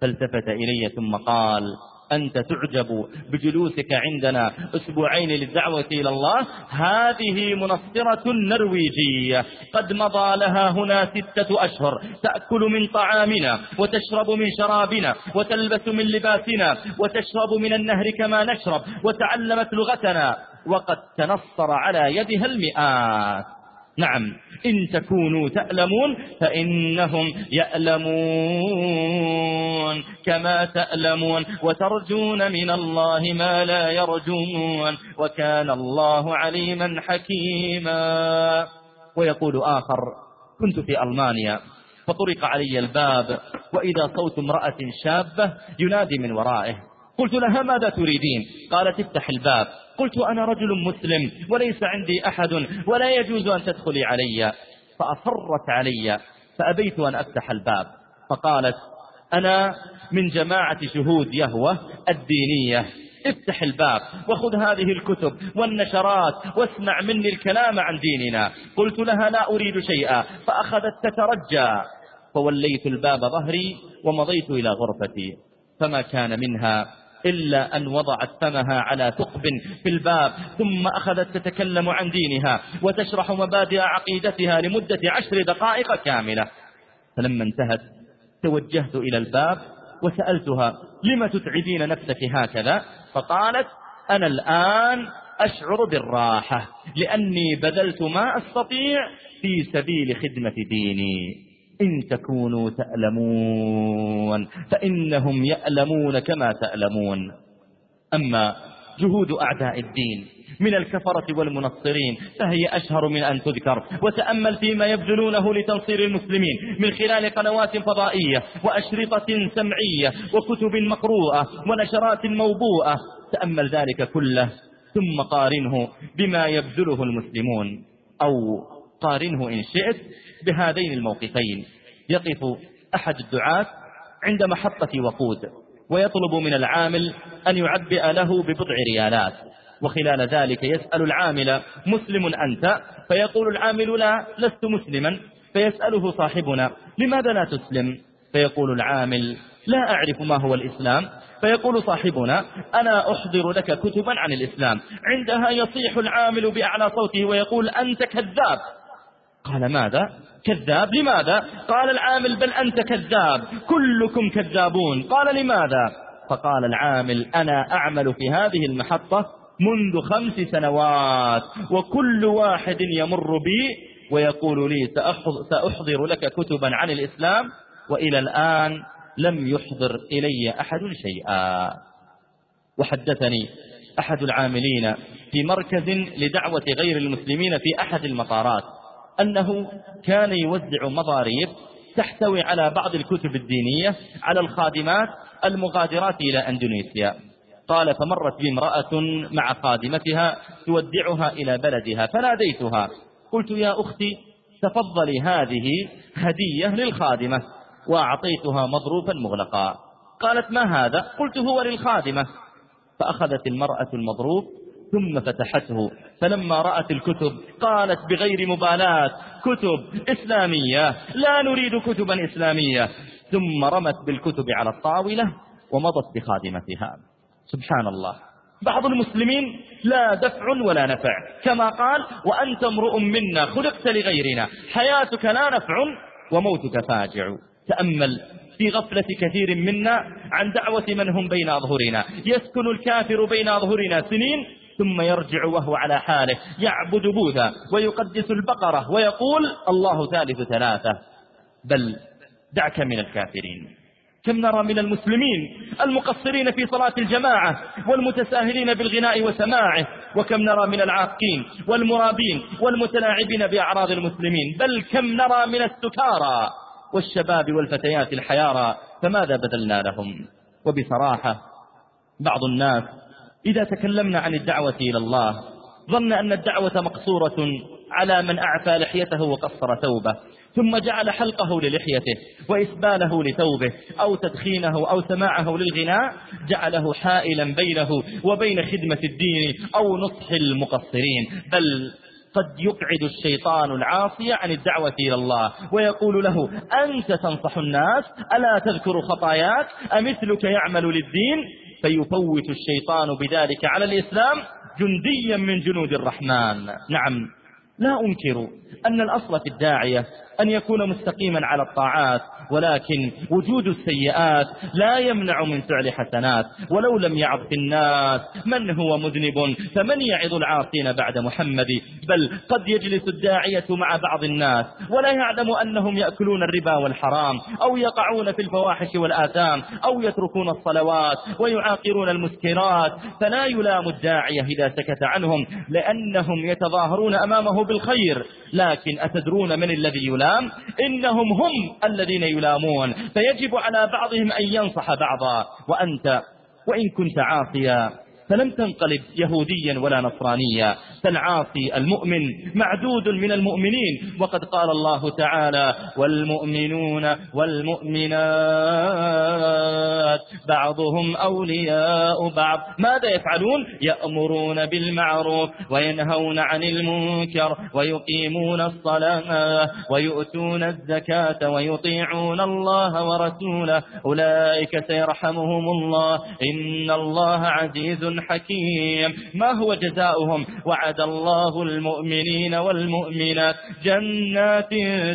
فالتفت إلي ثم قال أنت تعجب بجلوسك عندنا أسبوعين للدعوة إلى الله؟ هذه منصرة نرويجية. قد مضى لها هنا ستة أشهر. تأكل من طعامنا وتشرب من شرابنا وتلبس من لباسنا وتشرب من النهر كما نشرب وتعلمت لغتنا. وقد تنصر على يدها المئات. نعم إن تكونوا تألمون فإنهم يألمون كما تألمون وترجون من الله ما لا يرجون وكان الله عليما حكيما. ويقول آخر كنت في ألمانيا فطرق علي الباب وإذا صوت امرأة شابة ينادي من ورائه قلت لها ماذا تريدين؟ قالت افتح الباب. قلت أنا رجل مسلم وليس عندي أحد ولا يجوز أن تدخلي علي. فأصرت علي فأبيت أن أفتح الباب. فقالت أنا من جماعة شهود يهوى الدينية. افتح الباب وخذ هذه الكتب والنشرات واسمع مني الكلام عن ديننا. قلت لها لا أريد شيئا. فأخذت تترجى. فوليت الباب ظهري ومضيت إلى غرفتي. فما كان منها إلا أن وضعت فمها على ثقب في الباب ثم أخذت تتكلم عن دينها وتشرح مبادئ عقيدتها لمدة عشر دقائق كاملة. فلما انتهت توجهت إلى الباب وسألتها لم تتعبين نفسك هكذا؟ فقالت أنا الآن أشعر بالراحة لأني بذلت ما أستطيع في سبيل خدمة ديني. إن تكونوا تألمون فإنهم يألمون كما تألمون. أما جهود أعداء الدين من الكفرة والمنصرين فهي أشهر من أن تذكر. وتأمل فيما يبذلونه لتنصير المسلمين من خلال قنوات فضائية وأشرطة سمعية وكتب مقروءة ونشرات موبوءة. تأمل ذلك كله ثم قارنه بما يبذله المسلمون أو قارنه إن شئت بهذين الموقفين. يقف أحد الدعاة عند محطة وقود ويطلب من العامل أن يعبئ له ببضع ريالات. وخلال ذلك يسأل العامل مسلم أنت؟ فيقول العامل لا لست مسلما. فيسأله صاحبنا لماذا لا تسلم؟ فيقول العامل لا أعرف ما هو الإسلام. فيقول صاحبنا أنا أحضر لك كتبا عن الإسلام عندها يصيح العامل بأعلى صوته ويقول أنت كذاب. قال ماذا؟ كذاب. لماذا؟ قال العامل بل أنت كذاب. كلكم كذابون. قال لماذا؟ فقال العامل أنا أعمل في هذه المحطة منذ خمس سنوات وكل واحد يمر بي ويقول لي سأحضر لك كتبا عن الإسلام وإلى الآن لم يحضر إلي أحد شيئا. وحدثني أحد العاملين في مركز لدعوة غير المسلمين في أحد المطارات. أنه كان يوزع مضاريب تحتوي على بعض الكتب الدينية على الخادمات المغادرات إلى أندونيسيا. قال فمرت بي امرأة مع خادمتها تودعها إلى بلدها فناديتها. قلت يا أختي تفضلي هذه هدية للخادمة. وأعطيتها مضروبا مغلقا. قالت ما هذا؟ قلت هو للخادمة. فأخذت المرأة المضروب ثم فتحته. فلما رأت الكتب قالت بغير مبالاة كتب إسلامية لا نريد كتبا إسلامية. ثم رمت بالكتب على الطاولة ومضت بخادمتها. سبحان الله. بعض المسلمين لا دفع ولا نفع. كما قال وأنت امرؤ منا خلقت لغيرنا. حياتك لا نفع وموتك فاجع. تأمل في غفلة كثير منا عن دعوة من هم بين أظهرنا. يسكن الكافر بين أظهرنا سنين ثم يرجع وهو على حاله يعبد بوذا ويقدس البقرة ويقول الله ثالث ثلاثة. بل دعك من الكافرين. كم نرى من المسلمين المقصرين في صلاة الجماعة والمتساهلين بالغناء وسماعه وكم نرى من العاقين والمرابين والمتلاعبين بأعراض المسلمين بل كم نرى من السكارى والشباب والفتيات الحيارى فماذا بذلنا لهم؟ وبصراحة بعض الناس إذا تكلمنا عن الدعوة إلى الله ظن أن الدعوة مقصورة على من أعفى لحيته وقصر ثوبه ثم جعل حلقه للحيته وإسباله لثوبه أو تدخينه أو سماعه للغناء جعله حائلا بينه وبين خدمة الدين أو نصح المقصرين. بل قد يقعد الشيطان العاصي عن الدعوة إلى الله ويقول له أنت تنصح الناس ألا تذكر خطاياك أمثلك يعمل للدين؟ فيفوت الشيطان بذلك على الإسلام جنديا من جنود الرحمن. نعم لا أنكر أن الأصل في الداعية أن يكون مستقيما على الطاعات ولكن وجود السيئات لا يمنع من فعل حسنات. ولو لم يعظ الناس من هو مذنب؟ فمن يعظ العاصين بعد محمد؟ بل قد يجلس الداعية مع بعض الناس ولا يعلم أنهم يأكلون الربا والحرام أو يقعون في الفواحش والآثام أو يتركون الصلوات ويعاقرون المسكرات. فلا يلام الداعية إذا سكت عنهم لأنهم يتظاهرون أمامه بالخير. لكن أتدرون من الذي يلام؟ إنهم هم الذين يلامون. فيجب على بعضهم أن ينصح بعضا. وأنت وإن كنت عاصيا. فلم تنقلب يهوديا ولا نصرانيا. فالعاصي المؤمن معدود من المؤمنين. وقد قال الله تعالى والمؤمنون والمؤمنات بعضهم أولياء بعض. ماذا يفعلون؟ يأمرون بالمعروف وينهون عن المنكر ويقيمون الصلاة ويؤتون الزكاة ويطيعون الله ورسوله. أولئك سيرحمهم الله. إن الله عزيز حكيم ما هو جزاؤهم؟ وعد الله المؤمنين والمؤمنات. جنات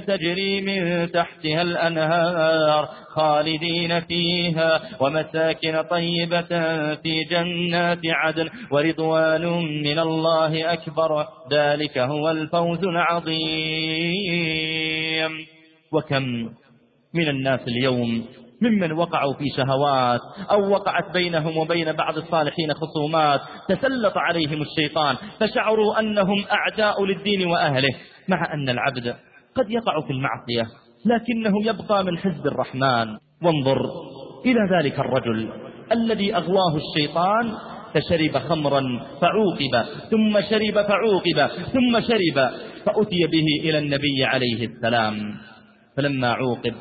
تجري من تحتها الأنهار خالدين فيها ومساكن طيبة في جنات عدن ورضوان من الله أكبر. ذلك هو الفوز العظيم. وكم من الناس اليوم ممن وقعوا في شهوات أو وقعت بينهم وبين بعض الصالحين خصومات تسلط عليهم الشيطان فشعروا أنهم أعداء للدين وأهله مع أن العبد قد يقع في المعصية لكنه يبقى من حزب الرحمن. وانظر إلى ذلك الرجل الذي أغواه الشيطان فشرب خمرا فعوقب ثم شرب فعوقب ثم شرب فأتي به إلى النبي عليه السلام. فلما عوقب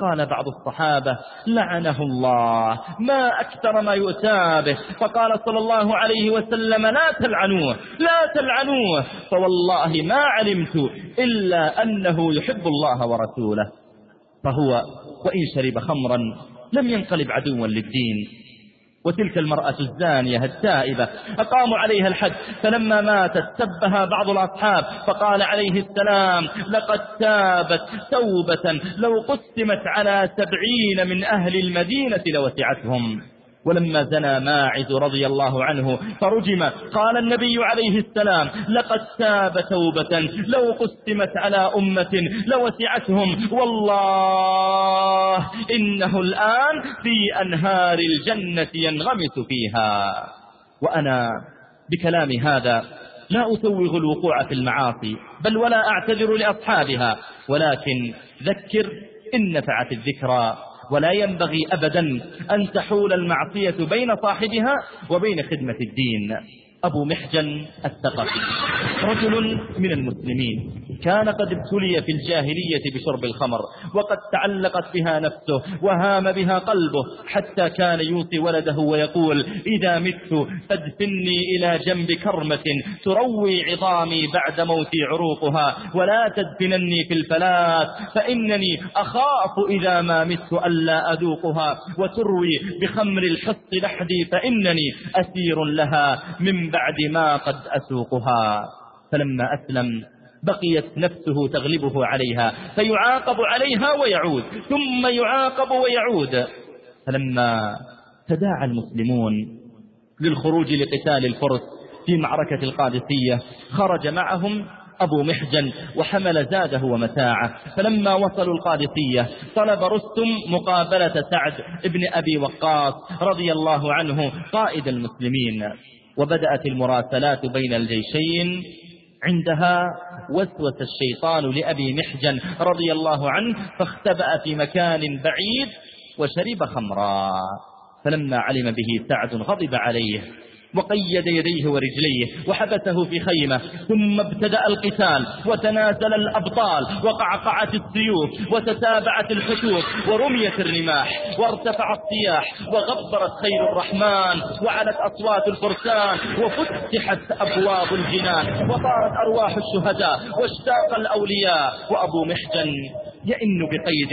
قال بعض الصحابة لعنه الله ما أكثر ما يؤتى به. فقال صلى الله عليه وسلم لا تلعنوه لا تلعنوه. فوالله ما علمت إلا أنه يحب الله ورسوله. فهو وإن شرب خمرا لم ينقلب عدوا للدين. وتلك المرأة الزانية التائبة. أقاموا عليها الحد فلما ماتت سبها بعض الأصحاب فقال عليه السلام لقد تابت توبة لو قسمت على سبعين من أهل المدينة لوسعتهم. ولما زنى ماعز رضي الله عنه فرجم قال النبي عليه السلام لقد تاب توبة لو قسمت على أمة لوسعتهم والله إنه الآن في أنهار الجنة ينغمس فيها. وأنا بكلام هذا لا أسوغ الوقوع في المعاصي بل ولا أعتذر لأصحابها ولكن ذكر إن نفعت الذكرى. ولا ينبغي أبدا أن تحول المعصية بين صاحبها وبين خدمة الدين. أبو محجن الثقفي. رجل من المسلمين. كان قد ابتلي في الجاهلية بشرب الخمر وقد تعلقت بها نفسه وهام بها قلبه حتى كان يوصي ولده ويقول إذا مت فادفني إلى جنب كرمة تروي عظامي بعد موتي عروقها ولا تدفنني في الفلات فإنني أخاف إذا ما مت ألا أذوقها وتروي بخمر الحص لحدي فإنني أسير لها من بعد ما قد أسوقها فلما أسلم بقيت نفسه تغلبه عليها فيعاقب عليها ويعود ثم يعاقب ويعود. فلما تداعى المسلمون للخروج لقتال الفرس في معركة القادسية خرج معهم أبو محجن وحمل زاده ومتاعه. فلما وصلوا القادسية طلب رستم مقابلة سعد ابن أبي وقاص رضي الله عنه قائد المسلمين. وبدأت المراسلات بين الجيشين عندها وسوس الشيطان لأبي محجن رضي الله عنه فاختبأ في مكان بعيد وشرب خمرا فلما علم به سعد غضب عليه. وقيد يديه ورجليه وحبسه في خيمة ثم ابتدأ القتال وتنازل الأبطال وقعقعت السيوف وتتابعت الحشوش ورميت الرماح وارتفع الصياح وغبرت خيل الرحمن وعلت أصوات الفرسان وفتحت أبواب الجنان وطارت أرواح الشهداء واشتاق الأولياء وأبو محجن يئن بقيد.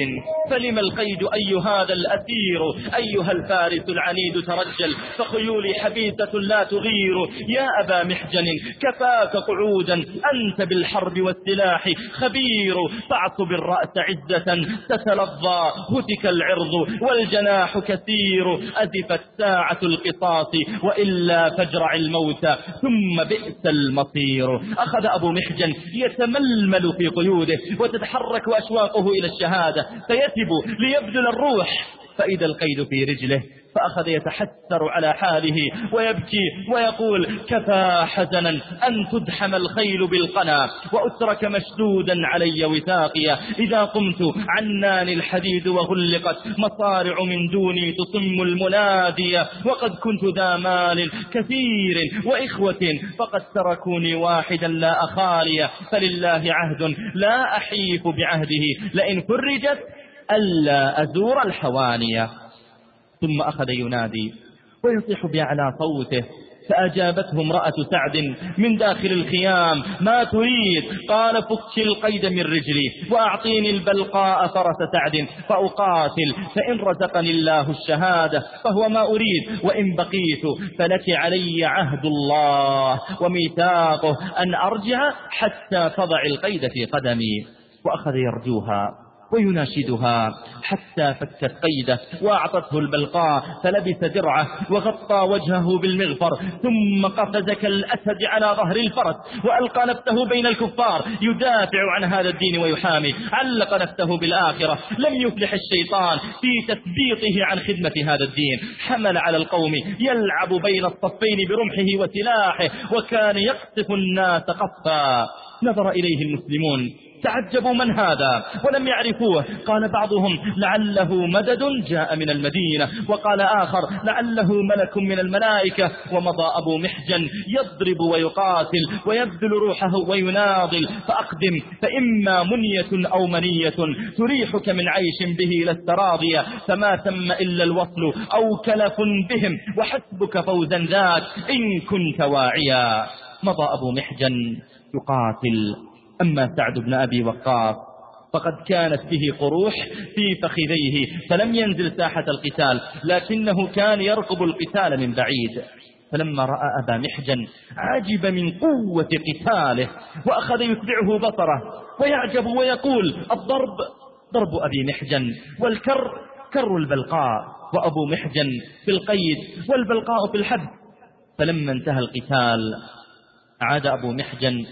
فلم القيد أي هذا الأسير أيها الفارس العنيد ترجل فخيولي حبيسة لا تغير. يا أبا محجن كفاك قعودا. أنت بالحرب والسلاح خبير. فاعصب الرأس عزة تتلظى. هتك العرض والجناح كثير. أزفت ساعة القصاص وإلا فجرع الموت. ثم بئس المصير. أخذ أبو محجن يتململ في قيوده وتتحرك أشواقه إلى الشهادة فيثب ليبذل الروح فإذا القيد في رجله فأخذ يتحسر على حاله ويبكي ويقول كفى حزنا أن تدحم الخيل بالقنا وأترك مشدودا علي وثاقيا. إذا قمت عنان الحديد وغلقت مصارع من دوني تصم المنادي. وقد كنت ذا مال كثير وإخوة فقد تركوني واحدا لا أخالي. فلله عهد لا أحيف بعهده. لئن فرجت ألا أزور الحواني. ثم أخذ ينادي ويصيح بأعلى صوته فأجابته امرأة سعد من داخل الخيام ما تريد؟ قال فك القيد من رجلي وأعطيني البلقاء فرس سعد فأقاتل فإن رزقني الله الشهادة فهو ما أريد وإن بقيت فلك علي عهد الله وميثاقه أن أرجع حتى تضع القيد في قدمي. وأخذ يرجوها. ويناشدها. حتى فكت قيده وأعطته البلقاء فلبس درعة وغطى وجهه بالمغفر ثم قفز كالأسد على ظهر الفرس وألقى نفسه بين الكفار. يدافع عن هذا الدين ويحامي. علق نفسه بالآخرة. لم يفلح الشيطان في تثبيطه عن خدمة هذا الدين. حمل على القوم. يلعب بين الصفين برمحه وسلاحه وكان يقصف الناس قصفا. نظر إليه المسلمون. تعجبوا من هذا ولم يعرفوه. قال بعضهم لعله مدد جاء من المدينة وقال آخر لعله ملك من الملائكة ومضى أبو محجن يضرب ويقاتل ويبذل روحه ويناضل فأقدم فإما منية أو منية تريحك من عيش به لست راضيا فما ثم إلا الوصل أو كلف بهم وحسبك فوزا ذاك إن كنت واعيا. مضى أبو محجن يقاتل. أما سعد بن أبي وقاص فقد كانت به قروح في فخذيه فلم ينزل ساحة القتال لكنه كان يرقب القتال من بعيد. فلما رأى أبا محجن عجب من قوة قتاله وأخذ يتبعه بصره ويعجب ويقول الضرب ضرب أبي محجن والكر كر البلقاء وأبو محجن في القيد والبلقاء في الحد. فلما انتهى القتال عاد أبو محجن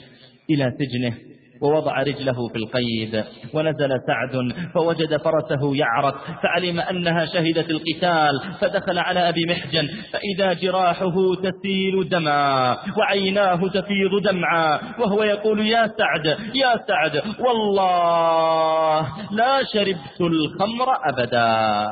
إلى سجنه ووضع رجله في القيد. ونزل سعد فوجد فرسه يعرق فعلم أنها شهدت القتال فدخل على أبي محجن فإذا جراحه تسيل دما وعيناه تفيض دمعا وهو يقول يا سعد يا سعد والله لا شربت الخمر أبدا.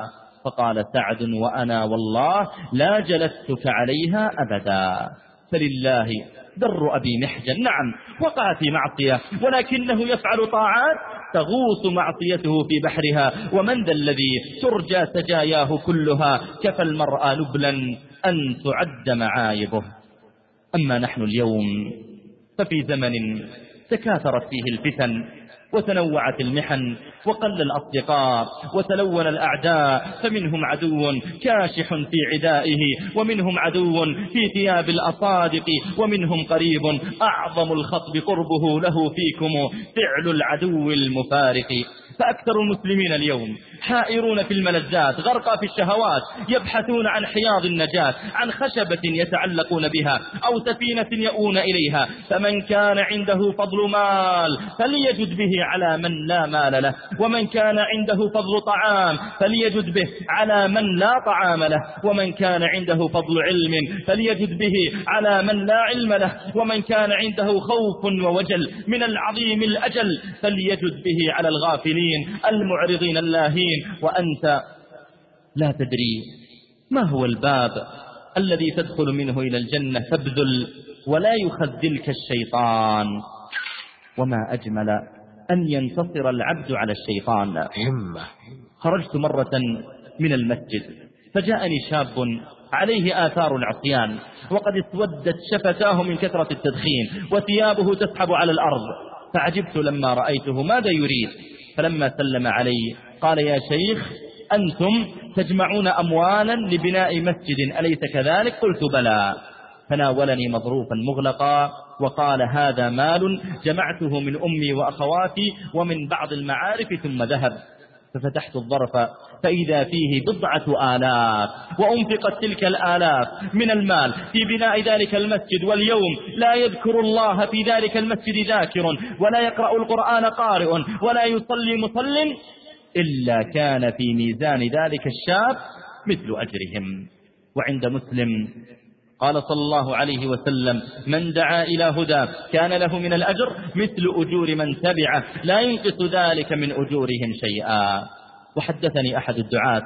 فقال سعد وأنا والله لا جلستك عليها أبدا. فلله در أبي محجن نعم وقع في معصية ولكنه يفعل طاعات تغوص معصيته في بحرها. ومن ذا الذي ترجى سجاياه كلها؟ كفى المرأة نبلا أن تعد معايبه. أما نحن اليوم ففي زمن تكاثرت فيه الفتن وتنوعت المحن وقل الأصدقاء وتلون الأعداء فمنهم عدو كاشح في عدائه ومنهم عدو في ثياب الأصادق ومنهم قريب أعظم الخطب قربه له فيكم فعل العدو المفارق. فأكثر المسلمين اليوم حائرون في الملذات غرقى في الشهوات يبحثون عن حياض النجاة عن خشبة يتعلقون بها أو سفينة يؤون إليها. فمن كان عنده فضل مال فليجد به على من لا مال له. ومن كان عنده فضل طعام فليجد به على من لا طعام له. ومن كان عنده فضل علم فليجد به على من لا علم له. ومن كان عنده خوف ووجل من العظيم الأجل فليجد به على الغافلين المعرضين اللاهين. وأنت لا تدري ما هو الباب الذي تدخل منه إلى الجنة فابذل ولا يخذلك الشيطان. وما أجمل أن ينتصر العبد على الشيطان. همة. خرجت مرة من المسجد فجاءني شاب عليه آثار العصيان وقد اسودت شفتاه من كثرة التدخين وثيابه تسحب على الأرض. فعجبت لما رأيته ماذا يريد. فلما سلم علي قال يا شيخ أنتم تجمعون أموالا لبناء مسجد أليس كذلك؟ قلت بلى. فناولني مظروفا مغلقا وقال هذا مال جمعته من أمي وأخواتي ومن بعض المعارف ثم ذهب. ففتحت الظرف فإذا فيه بضعة آلاف وأنفقت تلك الآلاف من المال في بناء ذلك المسجد واليوم لا يذكر الله في ذلك المسجد ذاكر ولا يقرأ القرآن قارئ ولا يصلي مصل إلا كان في ميزان ذلك الشاب مثل أجرهم. وعند مسلم قال صلى الله عليه وسلم من دعا إلى هدى كان له من الأجر مثل أجور من تبعه لا ينقص ذلك من أجورهم شيئا. وحدثني أحد الدعاة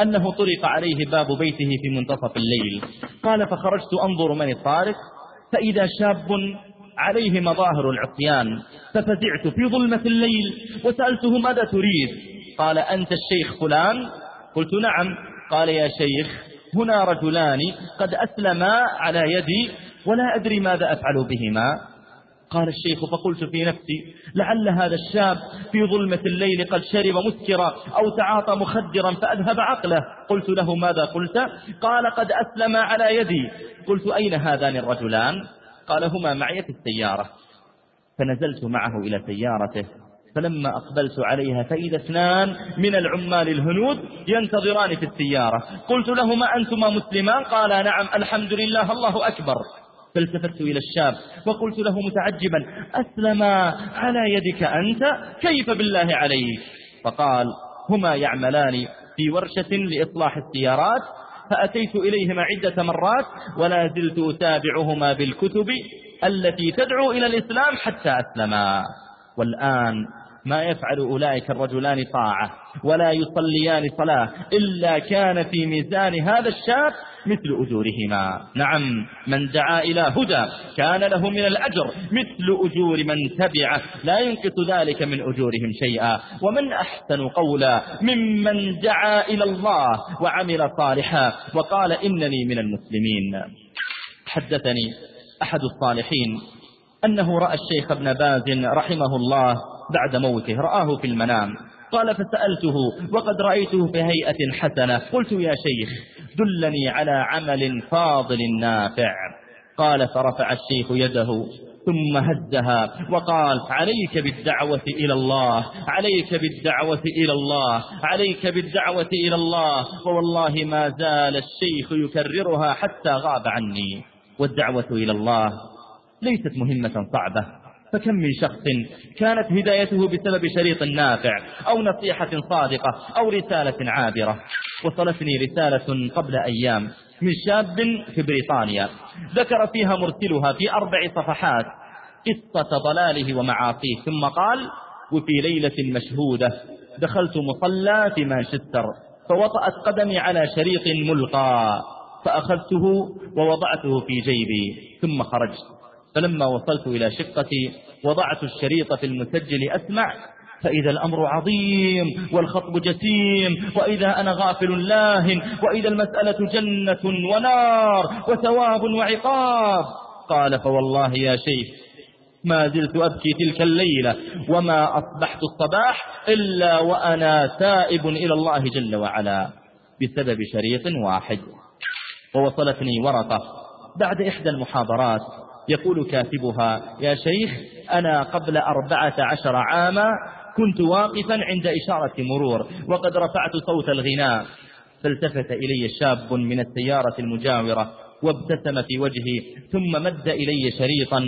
أنه طرق عليه باب بيته في منتصف الليل. قال فخرجت أنظر من الطارق فإذا شاب عليه مظاهر العصيان ففزعت في ظلمة الليل وسألته ماذا تريد؟ قال أنت الشيخ فلان؟ قلت نعم. قال يا شيخ هنا رجلان قد أسلما على يدي ولا أدري ماذا أفعل بهما. قال الشيخ فقلت في نفسي لعل هذا الشاب في ظلمة الليل قد شرب مسكرا أو تعاطى مخدرا فأذهب عقله. قلت له ماذا قلت؟ قال قد أسلم على يدي. قلت أين هذان الرجلان؟ قال هما معي في السيارة. فنزلت معه إلى سيارته. فلما أقبلت عليها فإذا اثنان من العمال الهنود ينتظران في السيارة. قلت لهما أنتما مسلمان؟ قالا نعم الحمد لله الله أكبر. فالتفت إلى الشاب وقلت له متعجبا أسلم على يدك أنت كيف بالله عليك؟ فقال هما يعملان في ورشة لإصلاح السيارات فأتيت إليهما عدة مرات ولا زلت أتابعهما بالكتب التي تدعو إلى الإسلام حتى أسلما. والآن ما يفعل أولئك الرجلان طاعة ولا يصليان صلاة إلا كان في ميزان هذا الشاب مثل أجورهما. نعم من دعا إلى هدى كان له من الأجر مثل أجور من تبعه. لا ينقص ذلك من أجورهم شيئا. ومن أحسن قولا ممن دعا إلى الله وعمل صالحا وقال إنني من المسلمين. حدثني أحد الصالحين أنه رأى الشيخ ابن باز رحمه الله بعد موته رآه في المنام. قال فسألته وقد رأيته في هيئة حسنة قلت يا شيخ دلني على عمل فاضل نافع قال فرفع الشيخ يده ثم هزها وقال عليك بالدعوة إلى الله عليك بالدعوة إلى الله عليك بالدعوة إلى الله ووالله ما زال الشيخ يكررها حتى غاب عني والدعوة إلى الله ليست مهمة صعبة. فكم من شخص كانت هدايته بسبب شريط نافع أو نصيحة صادقة أو رسالة عابرة. وصلتني رسالة قبل أيام من شاب في بريطانيا. ذكر فيها مرسلها في أربع صفحات قصة ضلاله ومعاصيه ثم قال وفي ليلة مشهودة دخلت مصلى في مانشستر فوطأت قدمي على شريط ملقى فأخذته ووضعته في جيبي ثم خرجت. فلما وصلت إلى شقتي وضعت الشريط في المسجل أسمع فإذا الأمر عظيم والخطب جسيم وإذا أنا غافل لاهن وإذا المسألة جنة ونار وثواب وعقاب. قال فوالله يا شيخ ما زلت أبكي تلك الليلة وما أصبحت الصباح إلا وأنا تائب إلى الله جل وعلا بسبب شريط واحد. ووصلتني ورقة بعد إحدى المحاضرات. يقول كاتبها يا شيخ أنا قبل أربعة عشر عاما كنت واقفا عند إشارة مرور وقد رفعت صوت الغناء. فالتفت إلي شاب من السيارة المجاورة وابتسم في وجهي ثم مد إلي شريطا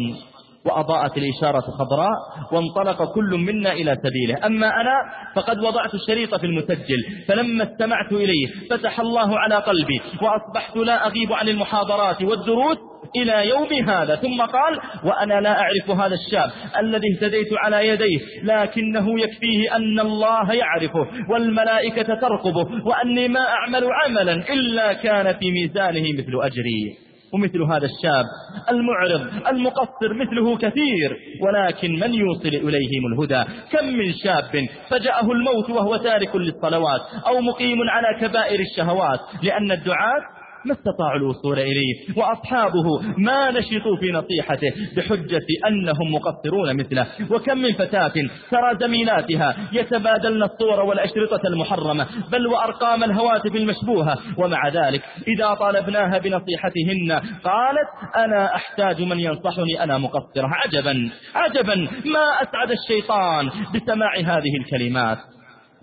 وأضاءت الإشارة خضراء وانطلق كل منا إلى سبيله. أما أنا فقد وضعت الشريط في المسجل فلما استمعت إليه فتح الله على قلبي وأصبحت لا أغيب عن المحاضرات والدروس إلى يوم هذا. ثم قال وأنا لا أعرف هذا الشاب الذي اهتديت على يديه لكنه يكفيه أن الله يعرفه والملائكة ترقبه وأني ما أعمل عملا إلا كان في ميزانه مثل أجري. ومثل هذا الشاب المعرض المقصر مثله كثير. ولكن من يوصل إليهم الهدى؟ كم من شاب فجأه الموت وهو تارك للصلوات أو مقيم على كبائر الشهوات لأن الدعاة ما استطاعوا الوصول إليه وأصحابه ما نشطوا في نصيحته بحجة أنهم مقصرون مثله. وكم من فتاة ترى زميلاتها يتبادلن الصور والأشرطة المحرمة بل وأرقام الهواتف المشبوهة. ومع ذلك إذا طالبناها بنصيحتهن قالت أنا أحتاج من ينصحني أنا مقصرة. عجبا عجبا ما أسعد الشيطان بسماع هذه الكلمات.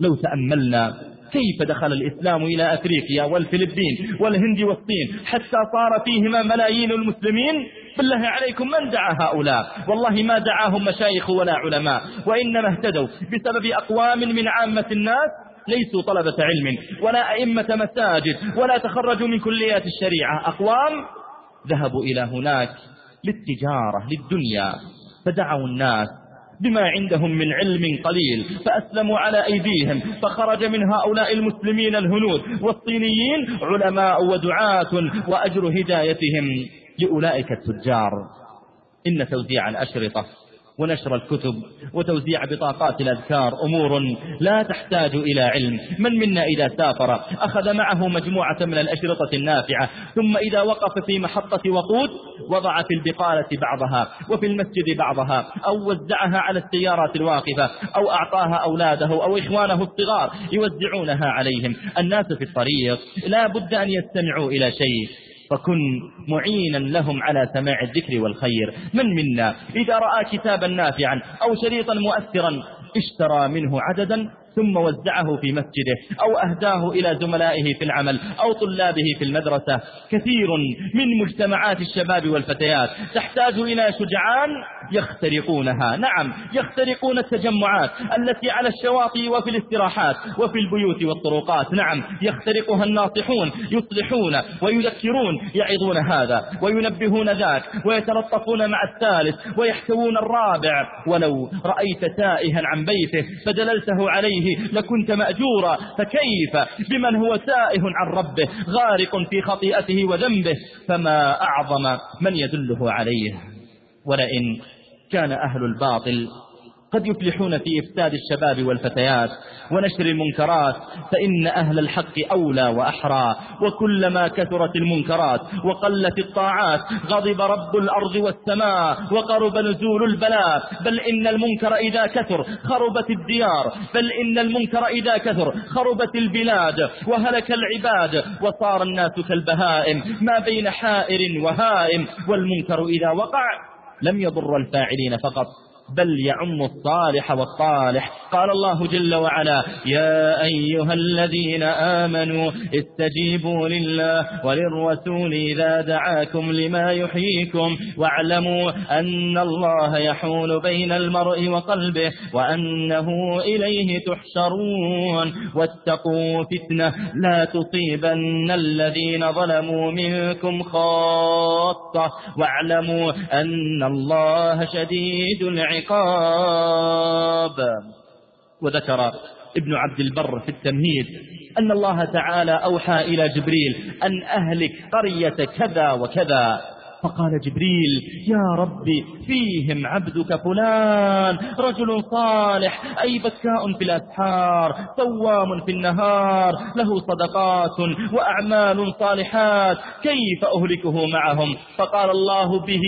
لو تأملنا كيف دخل الإسلام إلى أفريقيا والفلبين والهند والصين حتى صار فيهما ملايين المسلمين؟ بالله عليكم من دعا هؤلاء؟ والله ما دعاهم مشايخ ولا علماء وإنما اهتدوا بسبب أقوام من عامة الناس ليسوا طلبة علم ولا أئمة مساجد ولا تخرجوا من كليات الشريعة. أقوام ذهبوا إلى هناك للتجارة للدنيا فدعوا الناس بما عندهم من علم قليل فأسلموا على أيديهم فخرج من هؤلاء المسلمين الهنود والصينيين علماء ودعاة وأجر هدايتهم. لأولئك التجار. إن توزيع الأشرطة ونشر الكتب وتوزيع بطاقات الأذكار أمور لا تحتاج إلى علم. من منا إذا سافر أخذ معه مجموعة من الأشرطة النافعة ثم إذا وقف في محطة وقود وضع في البقالة بعضها وفي المسجد بعضها أو وزعها على السيارات الواقفة أو أعطاها أولاده أو إخوانه الصغار يوزعونها عليهم. الناس في الطريق لا بد أن يستمعوا إلى شيء. فكن معينا لهم على سماع الذكر والخير. من منا إذا رأى كتابا نافعا أو شريطا مؤثرا اشترى منه عددا ثم وزعه في مسجده أو أهداه إلى زملائه في العمل أو طلابه في المدرسة. كثير من مجتمعات الشباب والفتيات تحتاج إلى شجعان يخترقونها. نعم يخترقون التجمعات التي على الشواطئ وفي الاستراحات وفي البيوت والطرقات. نعم يخترقها الناصحون يصلحون ويذكرون يعظون هذا وينبهون ذاك ويتلطفون مع الثالث ويحتوون الرابع. ولو رأيت تائها عن بيته فدللته عليه لكنت مأجورا فكيف؟ بمن هو تائه عن ربه غارق في خطيئته وذنبه فما أعظم من يدله عليه؟ ولئن كان أهل الباطل قد يفلحون في إفساد الشباب والفتيات ونشر المنكرات فإن أهل الحق أولى وأحرى. وكلما كثرت المنكرات وقلت الطاعات غضب رب الأرض والسماء وقرب نزول البلاء. بل إن المنكر إذا كثر خربت الديار. بل إن المنكر إذا كثر خربت البلاد. وهلك العباد وصار الناس كالبهائم. ما بين حائر وهائم والمنكر إذا وقع لم يضر الفاعلين فقط. بل يعم الصالح والصالح. قال الله جل وعلا يا أيها الذين آمنوا استجيبوا لله وللرسول إذا دعاكم لما يحييكم واعلموا أن الله يحول بين المرء وقلبه وأنه إليه تحشرون. واتقوا فتنة لا تصيبن الذين ظلموا منكم خاصة. واعلموا أن الله شديد العقاب. العقاب. وذكر ابن عبد البر في التمهيد أن الله تعالى أوحى إلى جبريل أن أهلك قرية كذا وكذا. فقال جبريل يا ربي فيهم عبدك فلان رجل صالح أي بكاء في الأسحار سوام في النهار له صدقات وأعمال صالحات كيف أهلكه معهم؟ فقال الله به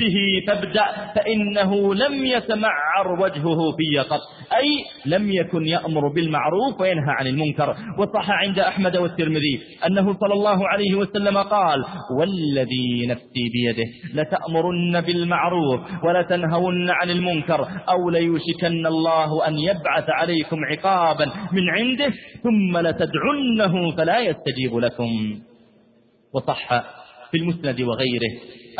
به فابدأ فإنه لم يتمعر وجهه في قط أي لم يكن يأمر بالمعروف وينهى عن المنكر. وصح عند أحمد والترمذي أنه صلى الله عليه وسلم قال والذي نفسي بيده. لتأمرن بالمعروف ولتنهون عن المنكر أو ليوشكن الله أن يبعث عليكم عقابا من عنده ثم لتدعنه فلا يستجيب لكم. وصح في المسند وغيره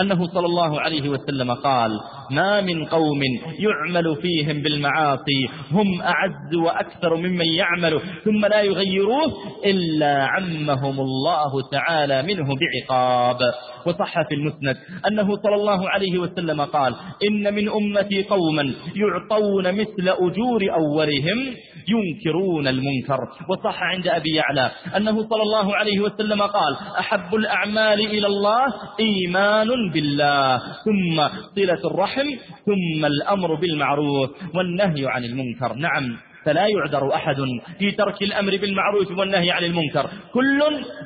أنه صلى الله عليه وسلم قال ما من قوم يعمل فيهم بالمعاصي. هم أعز وأكثر ممن يعمل. ثم لا يغيروه إلا عمهم الله تعالى منه بعقاب. وصح في المسند أنه صلى الله عليه وسلم قال إن من أمتي قوما يعطون مثل أجور أولهم ينكرون المنكر. وصح عند أبي يعلى أنه صلى الله عليه وسلم قال أحب الأعمال إلى الله إيمان بالله. ثم صلة الرحم ثم الأمر بالمعروف والنهي عن المنكر. نعم فلا يعذر أحد في ترك الأمر بالمعروف والنهي عن المنكر. كل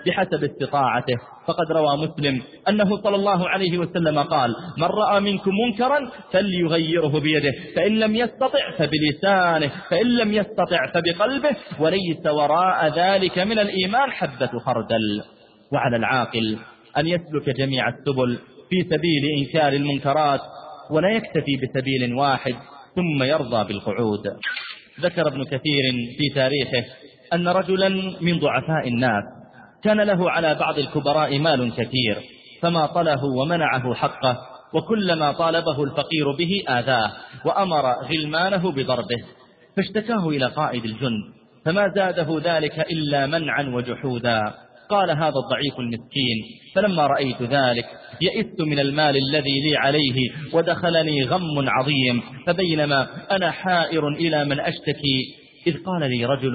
بحسب استطاعته. فقد روى مسلم أنه صلى الله عليه وسلم قال من رأى منكم منكرا فليغيره بيده فإن لم يستطع فبلسانه فإن لم يستطع فبقلبه وليس وراء ذلك من الإيمان حبة خردل. وعلى العاقل أن يسلك جميع السبل في سبيل إنكار المنكرات ولا يكتفي بسبيل واحد ثم يرضى بالقعود. ذكر ابن كثير في تاريخه أن رجلا من ضعفاء الناس كان له على بعض الكبراء مال كثير فما طله ومنعه حقه وكلما طالبه الفقير به آذاه وأمر غلمانه بضربه فاشتكاه إلى قائد الجند فما زاده ذلك إلا منعا وجحودا قال هذا الضعيف المسكين فلما رأيت ذلك يئست من المال الذي لي عليه ودخلني غم عظيم. فبينما أنا حائر إلى من أشتكي إذ قال لي رجل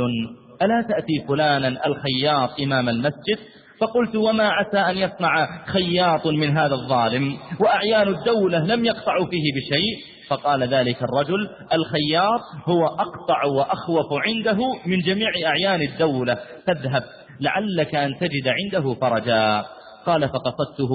ألا تأتي فلانا الخياط إمام المسجد؟ فقلت وما عسى أن يصنع خياط من هذا الظالم؟ وأعيان الدولة لم يقطعوا فيه بشيء؟ فقال ذلك الرجل الخياط هو أقطع وأخوف عنده من جميع أعيان الدولة فاذهب لعلك أن تجد عنده فرجا. قال فقصدته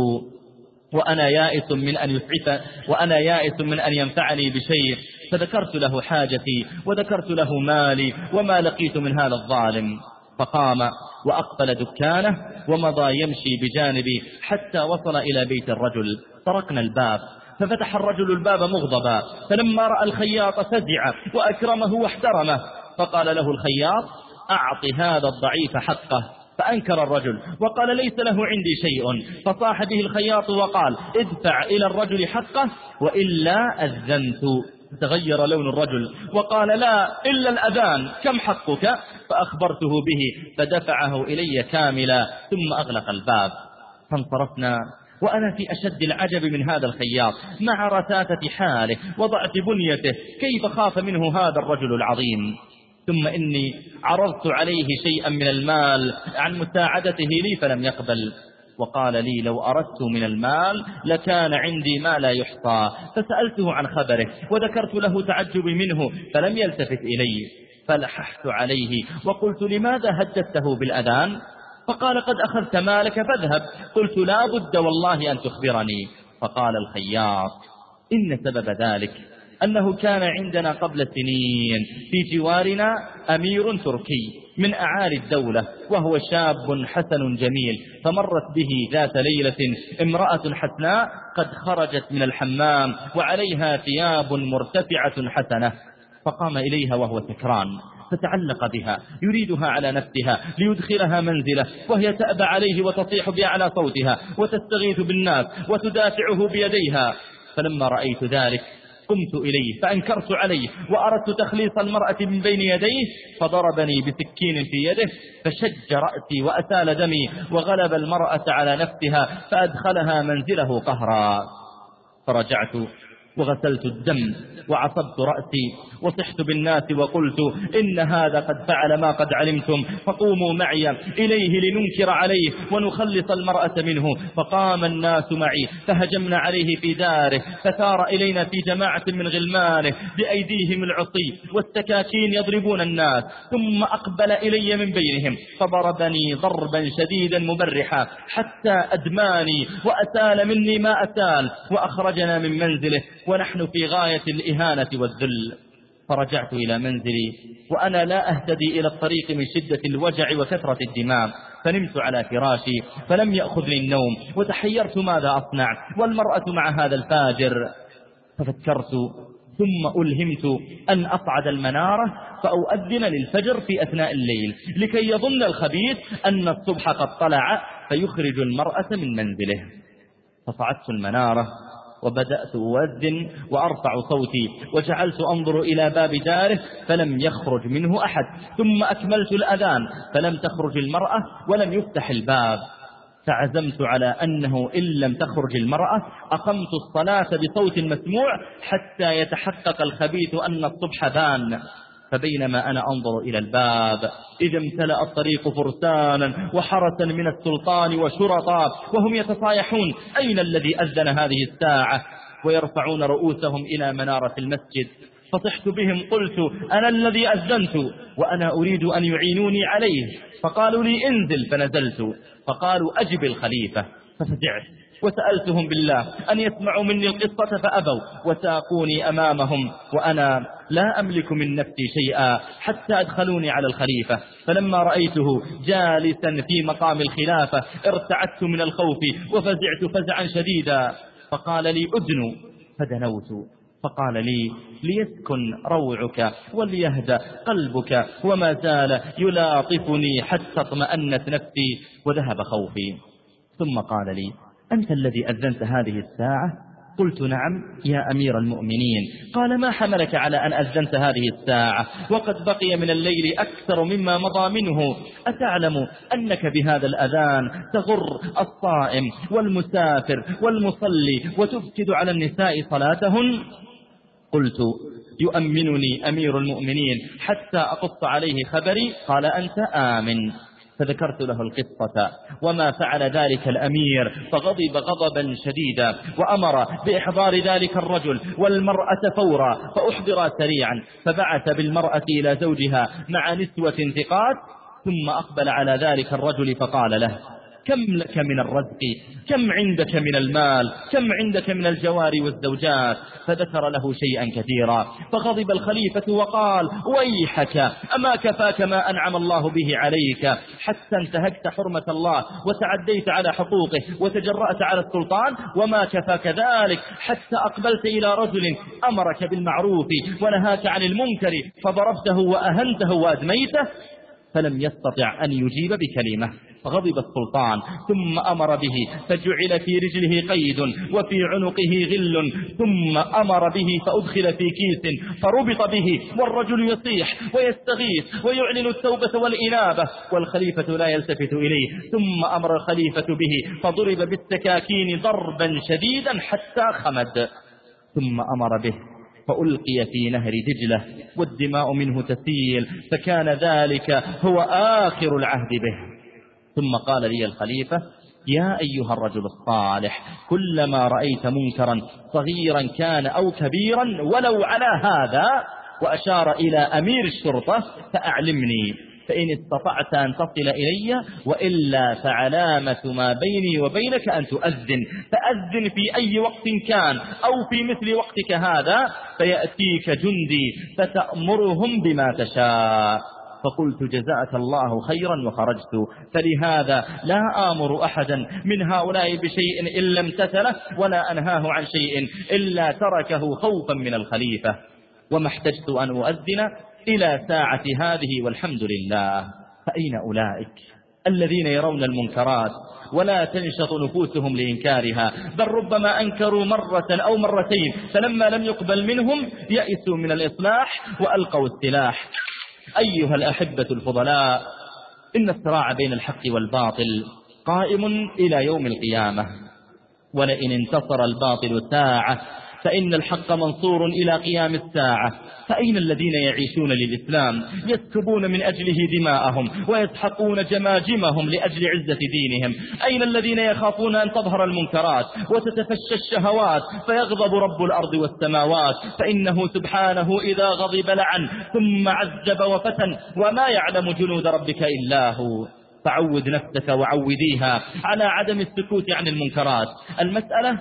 وأنا يائس من أن يسعف وأنا يائس من أن ينفعني بشيء. فذكرت له حاجتي وذكرت له مالي وما لقيت من هذا الظالم. فقام وأقبل دكانه ومضى يمشي بجانبي حتى وصل إلى بيت الرجل. طرقنا الباب ففتح الرجل الباب مغضبا. فلما رأى الخياط فزع وأكرمه واحترمه. فقال له الخياط أعط هذا الضعيف حقه. فأنكر الرجل وقال ليس له عندي شيء. فصاح به الخياط وقال ادفع إلى الرجل حقه وإلا أذنت. تغير لون الرجل وقال لا إلا الأذان كم حقك؟ فأخبرته به فدفعه إلي كاملا ثم أغلق الباب. فانصرفنا وأنا في أشد العجب من هذا الخياط. مع رثاثة حاله وضعف بنيته كيف خاف منه هذا الرجل العظيم؟ ثم إني عرضت عليه شيئا من المال عن مساعدته لي فلم يقبل. وقال لي لو أردت من المال لكان عندي ما لا يحصى. فسألته عن خبره وذكرت له تعجبي منه فلم يلتفت إلي. فلححت عليه وقلت لماذا هددته بالأذان؟ فقال قد أخذت مالك فاذهب. قلت لا بد والله أن تخبرني. فقال الخياط إن سبب ذلك أنه كان عندنا قبل سنين في جوارنا أمير تركي من أعالي الدولة وهو شاب حسن جميل فمرت به ذات ليلة امرأة حسناء قد خرجت من الحمام وعليها ثياب مرتفعة حسنة فقام إليها وهو سكران فتعلق بها يريدها على نفسها ليدخلها منزله وهي تأبى عليه وتصيح بأعلى صوتها وتستغيث بالناس وتدافعه بيديها فلما رأيت ذلك قمت إليه فأنكرت عليه وأردت تخليص المرأة من بين يديه فضربني بسكين في يده فشج رأسي وأسال دمي وغلب المرأة على نفسها فأدخلها منزله قهرا. فرجعت وغسلت الدم وعصبت رأسي وصحت بالناس وقلت إن هذا قد فعل ما قد علمتم فقوموا معي إليه لننكر عليه ونخلص المرأة منه. فقام الناس معي فهجمنا عليه في داره فثار إلينا في جماعة من غلمانه بأيديهم العصي والسكاكين يضربون الناس ثم أقبل إلي من بينهم فضربني ضربا شديدا مبرحا حتى أدماني وأسال مني ما أسال وأخرجنا من منزله ونحن في غاية الإهانة والذل. فرجعت إلى منزلي وأنا لا أهتدي إلى الطريق من شدة الوجع وكثرة الدماء فنمت على فراشي فلم يأخذني النوم وتحيرت ماذا أصنع؟ والمرأة مع هذا الفاجر. ففكرت ثم ألهمت أن أصعد المنارة فأؤذن للفجر في أثناء الليل لكي يظن الخبيث أن الصبح قد طلع فيخرج المرأة من منزله. فصعدت المنارة وبدأت أؤذن وأرفع صوتي وجعلت أنظر إلى باب داره فلم يخرج منه أحد ثم أكملت الأذان فلم تخرج المرأة ولم يفتح الباب. فعزمت على أنه إن لم تخرج المرأة أقمت الصلاة بصوت مسموع حتى يتحقق الخبيث أن الصبح بان. فبينما أنا أنظر إلى الباب إذا امتلأ الطريق فرسانا وحرسا من السلطان وشرطا وهم يتصايحون أين الذي أذن هذه الساعة؟ ويرفعون رؤوسهم إلى منارة المسجد. فصحت بهم قلت أنا الذي أذنت وأنا أريد أن يعينوني عليه. فقالوا لي انزل فنزلت. فقالوا أجب الخليفة. ففزعت. وسألتهم بالله أن يسمعوا مني القصة فأبوا وساقوني أمامهم وأنا لا أملك من نفسي شيئا حتى أدخلوني على الخليفة. فلما رأيته جالسا في مقام الخلافة ارتعدت من الخوف وفزعت فزعا شديدا. فقال لي أدنوا فدنوت. فقال لي ليسكن روعك وليهدى قلبك وما زال يلاطفني حتى اطمأنت نفسي وذهب خوفي. ثم قال لي أنت الذي أذنت هذه الساعة؟ قلت نعم يا أمير المؤمنين. قال ما حملك على أن أذنت هذه الساعة؟ وقد بقي من الليل أكثر مما مضى منه. أتعلم أنك بهذا الأذان تغر الصائم والمسافر والمصلي وتفسد على النساء صلاتهن؟ قلت يؤمنني أمير المؤمنين حتى أقص عليه خبري؟ قال أنت آمن. فذكرت له القصة. وما فعل ذلك الأمير فغضب غضبا شديدا وأمر بإحضار ذلك الرجل والمرأة فورا فأحضر سريعا فبعث بالمرأة إلى زوجها مع نسوة ثقات ثم أقبل على ذلك الرجل فقال له كم لك من الرزق؟ كم عندك من المال؟ كم عندك من الجوار والزوجات؟ فذكر له شيئا كثيرا. فغضب الخليفة وقال ويحك أما كفاك ما أنعم الله به عليك. حتى انتهكت حرمة الله وتعديت على حقوقه وتجرأت على السلطان وما كفاك ذلك؟ حتى أقبلت إلى رجل أمرك بالمعروف ونهاك عن المنكر فضربته وأهنته وأدميته فلم يستطع أن يجيب بكلمة. غضب السلطان ثم أمر به فجعل في رجله قيد وفي عنقه غل ثم أمر به فأدخل في كيس فربط به والرجل يصيح ويستغيث ويعلن التوبة والإنابة والخليفة لا يلتفت إليه ثم أمر الخليفة به فضرب بالسكاكين ضربا شديدا حتى خمد. ثم أمر به فألقي في نهر دجلة والدماء منه تسيل فكان ذلك هو آخر العهد به. ثم قال لي الخليفة يا أيها الرجل الصالح كلما رأيت منكرا صغيرا كان أو كبيرا ولو على هذا وأشار إلى أمير الشرطة فأعلمني فإن استطعت أن تصل إلي وإلا فعلامة ما بيني وبينك أن تؤذن فأذن في أي وقت كان أو في مثل وقتك هذا فيأتيك جندي فتأمرهم بما تشاء. فقلت جزاك الله خيرا وخرجت. فلهذا لا آمر أحدا من هؤلاء بشيء إلا امتثله ولا أنهاه عن شيء إلا تركه خوفا من الخليفة. وما احتجت أن أؤذن إلى ساعة هذه والحمد لله. فأين أولئك الذين يرون المنكرات ولا تنشط نفوسهم لإنكارها؟ بل ربما أنكروا مرة أو مرتين فلما لم يقبل منهم يأسوا من الإصلاح وألقوا السلاح. أيها الأحبة الفضلاء إن الصراع بين الحق والباطل قائم إلى يوم القيامة ولئن انتصر الباطل ساعة فإن الحق منصور إلى قيام الساعة. فأين الذين يعيشون للإسلام؟ يسكبون من أجله دماءهم ويسحقون جماجمهم لأجل عزة دينهم. أين الذين يخافون أن تظهر المنكرات وتتفشى الشهوات؟ فيغضب رب الأرض والسماوات. فإنه سبحانه إذا غضب لعن ثم عذب وفتن وما يعلم جنود ربك إلا هو. فعود نفسك وعوديها على عدم السكوت عن المنكرات. المسألة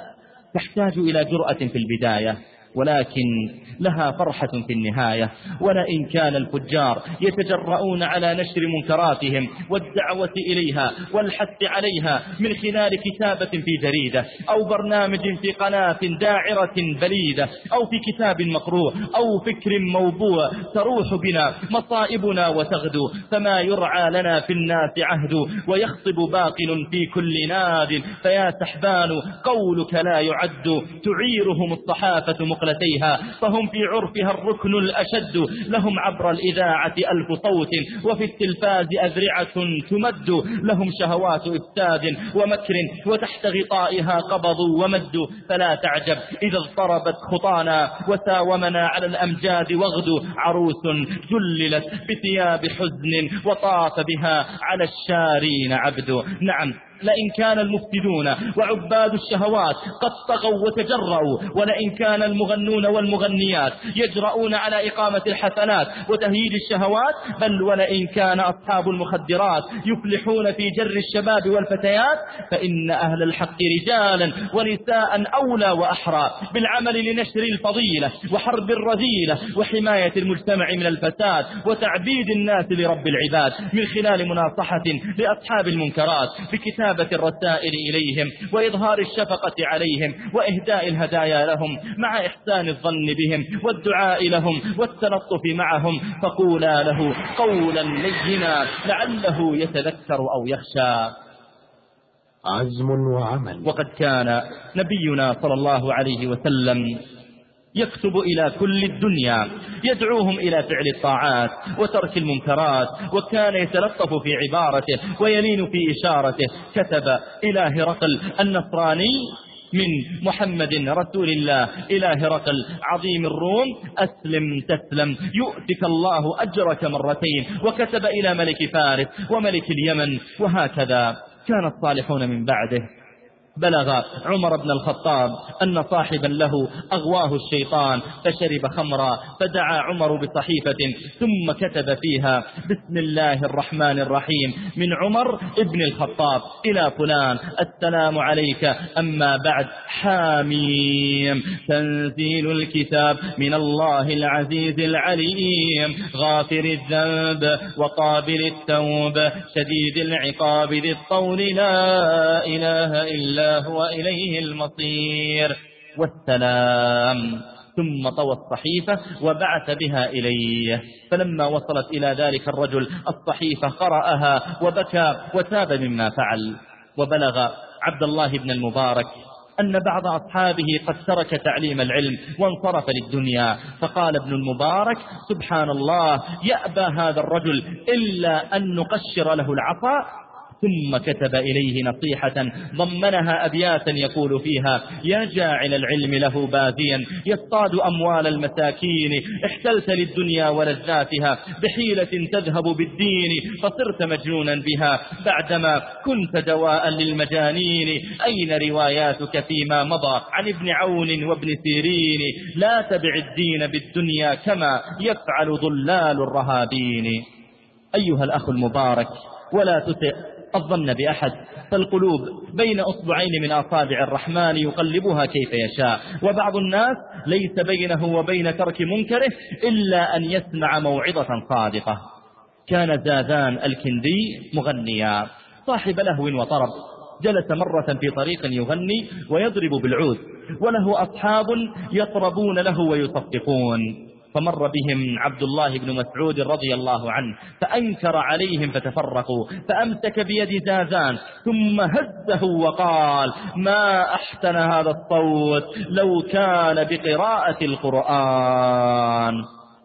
تحتاج إلى جرأة في البداية. ولكن لها فرحة في النهاية. ولئن كان الفجار يتجرؤون على نشر منكراتهم والدعوة إليها والحث عليها من خلال كتابة في جريدة أو برنامج في قناة داعرة بليدة أو في كتاب مقروء أو فكر موبوع تروح بنا مصائبنا وتغدو فما يرعى لنا في الناس عهد ويخطب باقل في كل ناد فيا سحبان قولك لا يعد تعيرهم الصحافة مقلتيها فهم في عرفها الركن الأشد. لهم عبر الإذاعة ألف صوت وفي التلفاز أذرعة تمد. لهم شهوات إفساد ومكر وتحت غطائها قبضوا ومدوا فلا تعجب إذا اضطربت خطانا وساومنا على الأمجاد وغدوا عروس جللت بثياب حزن وطاف بها على الشارين عبد. نعم لئن كان المفسدون وعباد الشهوات قد طغوا وتجرؤوا ولئن كان المغنون والمغنيات يجرؤون على إقامة الحسنات وتهييج الشهوات بل ولئن كان أصحاب المخدرات يفلحون في جر الشباب والفتيات فإن أهل الحق رجالا ونساء أولى وأحرى بالعمل لنشر الفضيلة وحرب الرذيلة وحماية المجتمع من الفساد وتعبيد الناس لرب العباد من خلال مناصحة لأصحاب المنكرات بكتاب كتابة الرسائل إليهم وإظهار الشفقة عليهم وإهداء الهدايا لهم مع إحسان الظن بهم والدعاء لهم والتلطف معهم فقولا له قولا لينا لعله يتذكر أو يخشى. عزم وعمل. وقد كان نبينا صلى الله عليه وسلم يكتب إلى كل الدنيا يدعوهم إلى فعل الطاعات وترك المنكرات وكان يتلطف في عبارته ويلين في إشارته. كتب إلى هرقل النصراني من محمد رسول الله. إلى هرقل عظيم الروم أسلم تسلم يؤتك الله أجرك مرتين. وكتب إلى ملك فارس وملك اليمن وهكذا. كان الصالحون من بعده. بلغ عمر بن الخطاب أن صاحبا له أغواه الشيطان فشرب خمرا فدعا عمر بصحيفة ثم كتب فيها بسم الله الرحمن الرحيم من عمر ابن الخطاب إلى فلان السلام عليك أما بعد حاميم تنزيل الكتاب من الله العزيز العليم غافر الذنب وقابل التوب شديد العقاب ذي الطول لا إله إلا هو إليه المصير. والسلام. ثم طوى الصحيفة وبعث بها إليه. فلما وصلت إلى ذلك الرجل الصحيفة قرأها وبكى وتاب مما فعل. وبلغ عبد الله بن المبارك أن بعض أصحابه قد ترك تعليم العلم وانصرف للدنيا. فقال ابن المبارك سبحان الله يأبى هذا الرجل إلا أن نقشر له العصا ثم كتب إليه نصيحة ضمنها أبياتا يقول فيها يا جاعل العلم له باديا يصطاد أموال المساكين احتلت للدنيا ولذاتها بحيلة تذهب بالدين فصرت مجنونا بها بعدما كنت دواء للمجانين أين رواياتك فيما مضى عن ابن عون وابن سيرين؟ لا تبع الدين بالدنيا كما يفعل ضلال الرهابين. أيها الأخ المبارك ولا تطع الظن بأحد فالقلوب بين أصبعين من أصابع الرحمن يقلبها كيف يشاء. وبعض الناس ليس بينه وبين ترك منكره إلا أن يسمع موعظة صادقة. كان زاذان الكندي مغنيا. صاحب لهو وطرب. جلس مرة في طريق يغني ويضرب بالعود. وله أصحاب يطربون له ويصفقون. فمر بهم عبد الله بن مسعود رضي الله عنه فأنكر عليهم فتفرقوا فأمسك بيد زازان ثم هزه وقال ما أحسن هذا الصوت لو كان بقراءة القرآن.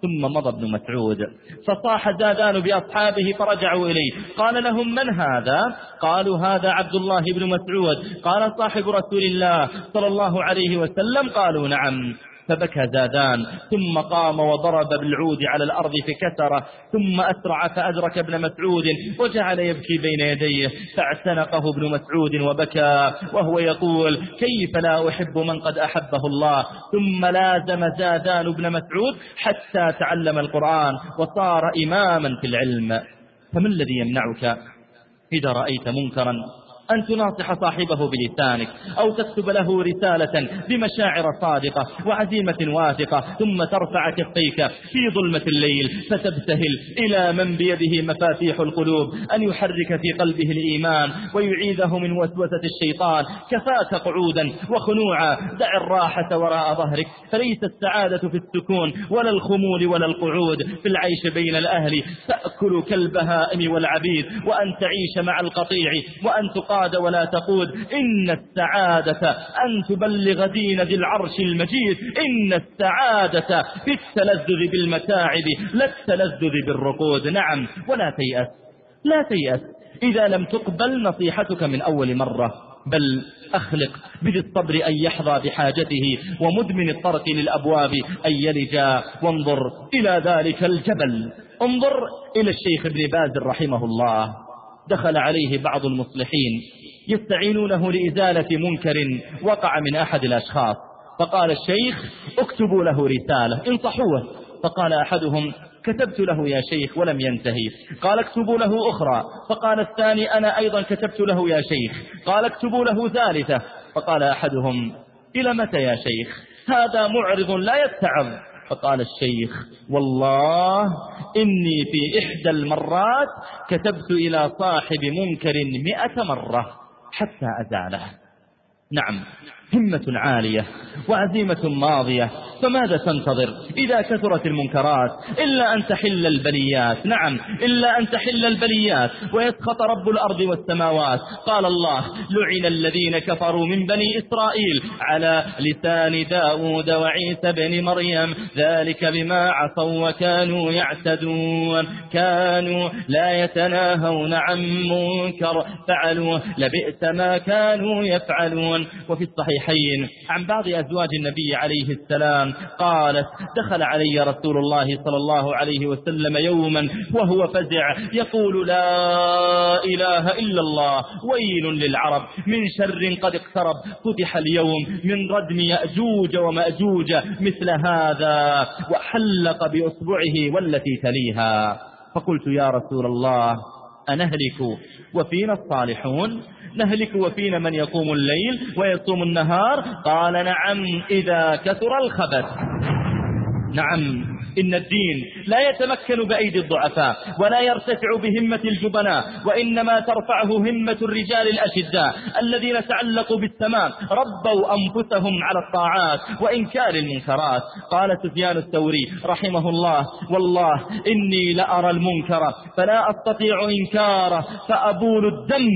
ثم مضى ابن مسعود فصاح زادان بأصحابه فرجعوا إليه. قال لهم من هذا؟ قالوا هذا عبد الله بن مسعود. قال صاحب رسول الله صلى الله عليه وسلم قالوا نعم. فبكى زادان ثم قام وضرب بالعود على الأرض فكسره ثم أسرع فأدرك ابن مسعود وجعل يبكي بين يديه فاعتنقه ابن مسعود وبكى وهو يقول كيف لا أحب من قد أحبه الله؟ ثم لازم زادان ابن مسعود حتى تعلم القرآن وصار إماما في العلم. فما الذي يمنعك إذا رأيت منكرا؟ أن تناصح صاحبه بلسانك أو تكتب له رسالة بمشاعر صادقة وعزيمة واثقة ثم ترفع كفيك في ظلمة الليل فتبتهل إلى من بيده مفاتيح القلوب أن يحرك في قلبه الإيمان ويعيذه من وسوسة الشيطان. كفاك قعودا وخنوعا دع الراحة وراء ظهرك. فليس السعادة في السكون ولا الخمول ولا القعود في العيش بين الأهل. تأكل كالبهائم والعبيد وأن تعيش مع القطيع وأن تقاد ولا تقود. إن السعادة أن تبلغ دين ذي العرش المجيد. إن السعادة في التلذذ بالمتاعب لا التلذذ بالرقود نعم ولا تيأس لا تيأس. إذا لم تقبل نصيحتك من أول مرة بل أخلق بذي الصبر أن يحظى بحاجته ومدمن الطرق للأبواب أن يلج. وانظر إلى ذلك الجبل. انظر إلى الشيخ ابن باز رحمه الله. دخل عليه بعض المصلحين يستعينونه لإزالة منكر وقع من أحد الأشخاص. فقال الشيخ اكتبوا له رسالة انصحوه. فقال أحدهم كتبت له يا شيخ ولم ينتهي. قال اكتبوا له أخرى. فقال الثاني أنا أيضا كتبت له يا شيخ. قال اكتبوا له ثالثة. فقال أحدهم إلى متى يا شيخ؟ هذا معرض لا يتعظ فقال الشيخ والله إني في إحدى المرات كتبت إلى صاحب منكر مئة مرة حتى أزاله. نعم همة عالية وعزيمة ماضية. فماذا تنتظر؟ إذا كثرت المنكرات إلا أن تحل البليات. نعم إلا أن تحل البليات. ويسخط رب الأرض والسماوات. قال الله لعن الذين كفروا من بني إسرائيل على لسان داود وعيسى بن مريم. ذلك بما عصوا وكانوا يعتدون. كانوا لا يتناهون عن منكر. فعلوا لبئس ما كانوا يفعلون. وفي الصحيحين عن بعض أزواج النبي عليه السلام قالت دخل علي رسول الله صلى الله عليه وسلم يوما وهو فزع يقول لا إله إلا الله ويل للعرب من شر قد اقترب فتح اليوم من ردم يأجوج ومأجوج مثل هذا وحلق بأصبعه والتي تليها. فقلت يا رسول الله أنهلك وفينا الصالحون نهلك وفينا من يقوم الليل ويصوم النهار. قال نعم إذا كثر الخبث. نعم. إن الدين لا يتمكن بأيدي الضعفاء ولا يرتفع بهمة الجبناء وإنما ترفعه همة الرجال الأشداء الذين تعلقوا بالسماء ربوا أنفسهم على الطاعات وإنكار المنكرات. قال سفيان الثوري رحمه الله والله إني لأرى المنكر فلا أستطيع إنكاره فأبول الدم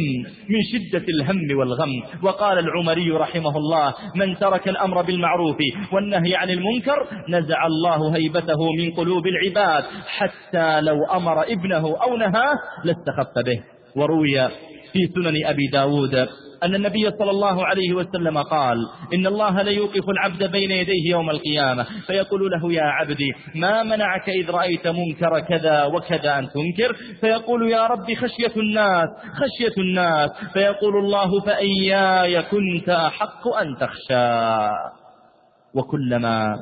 من شدة الهم والغم. وقال العمري رحمه الله من ترك الأمر بالمعروف والنهي عن المنكر نزع الله هيبته من قلوب العباد حتى لو أمر ابنه أو نهاه لاستخف به. وروي في سنن أبي داود أن النبي صلى الله عليه وسلم قال إن الله ليوقف العبد بين يديه يوم القيامة. فيقول له يا عبدي ما منعك إذ رأيت منكر كذا وكذا أن تنكر؟ فيقول يا رب خشية الناس خشية الناس. فيقول الله فإياي كنت أحق أن تخشى. وكلما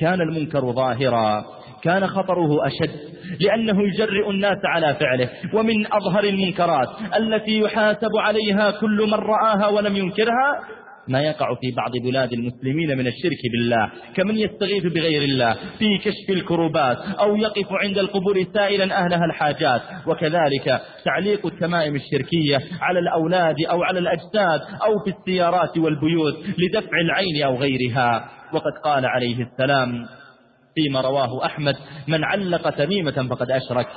كان المنكر ظاهرا كان خطره أشد لأنه يجرئ الناس على فعله ومن أظهر المنكرات التي يحاسب عليها كل من رآها ولم ينكرها ما يقع في بعض بلاد المسلمين من الشرك بالله كمن يستغيث بغير الله في كشف الكروبات أو يقف عند القبور سائلا أهلها الحاجات وكذلك تعليق التمائم الشركية على الأولاد أو على الأجساد أو في السيارات والبيوت لدفع العين أو غيرها. وقد قال عليه السلام فيما رواه أحمد من علق تميمة فقد أشرك.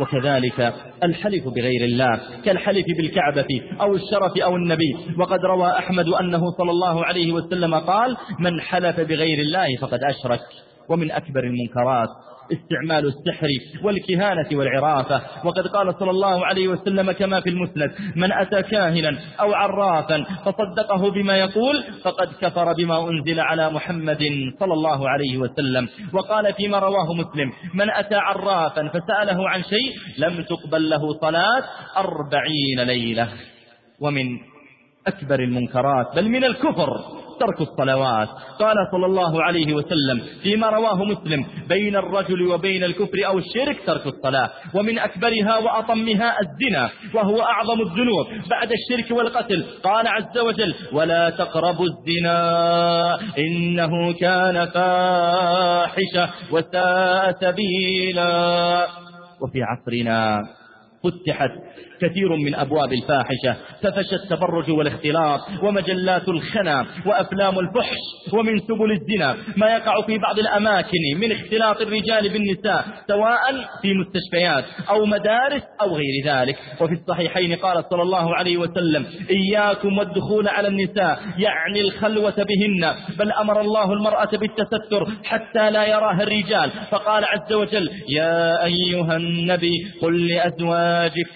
وكذلك الحلف بغير الله كالحلف بالكعبة أو الشرف أو النبي. وقد روى أحمد أنه صلى الله عليه وسلم قال من حلف بغير الله فقد أشرك. ومن أكبر المنكرات استعمال السحر والكهانة والعرافة. وقد قال صلى الله عليه وسلم كما في المسند من أتى كاهنا أو عرافا فصدقه بما يقول فقد كفر بما أنزل على محمد صلى الله عليه وسلم. وقال فيما رواه مسلم من أتى عرافا فسأله عن شيء لم تقبل له صلاة أربعين ليلة. ومن أكبر المنكرات بل من الكفر. ترك الصلوات. قال صلى الله عليه وسلم فيما رواه مسلم بين الرجل وبين الكفر أو الشرك ترك الصلاة. ومن أكبرها وأطمها الزنا وهو أعظم الذنوب بعد الشرك والقتل. قال عز وجل ولا تقربوا الزنا إنه كان فاحشة وساء سبيلا. وفي عصرنا فتحت كثير من أبواب الفاحشة ففشى التبرج والاختلاط ومجلات الخنا وأفلام الفحش ومن سبل الزنا ما يقع في بعض الأماكن من اختلاط الرجال بالنساء سواء في مستشفيات أو مدارس أو غير ذلك. وفي الصحيحين قال صلى الله عليه وسلم إياكم والدخول على النساء يعني الخلوة بهن. بل أمر الله المرأة بالتستر حتى لا يراها الرجال. فقال عز وجل يا أيها النبي قل لأزواجك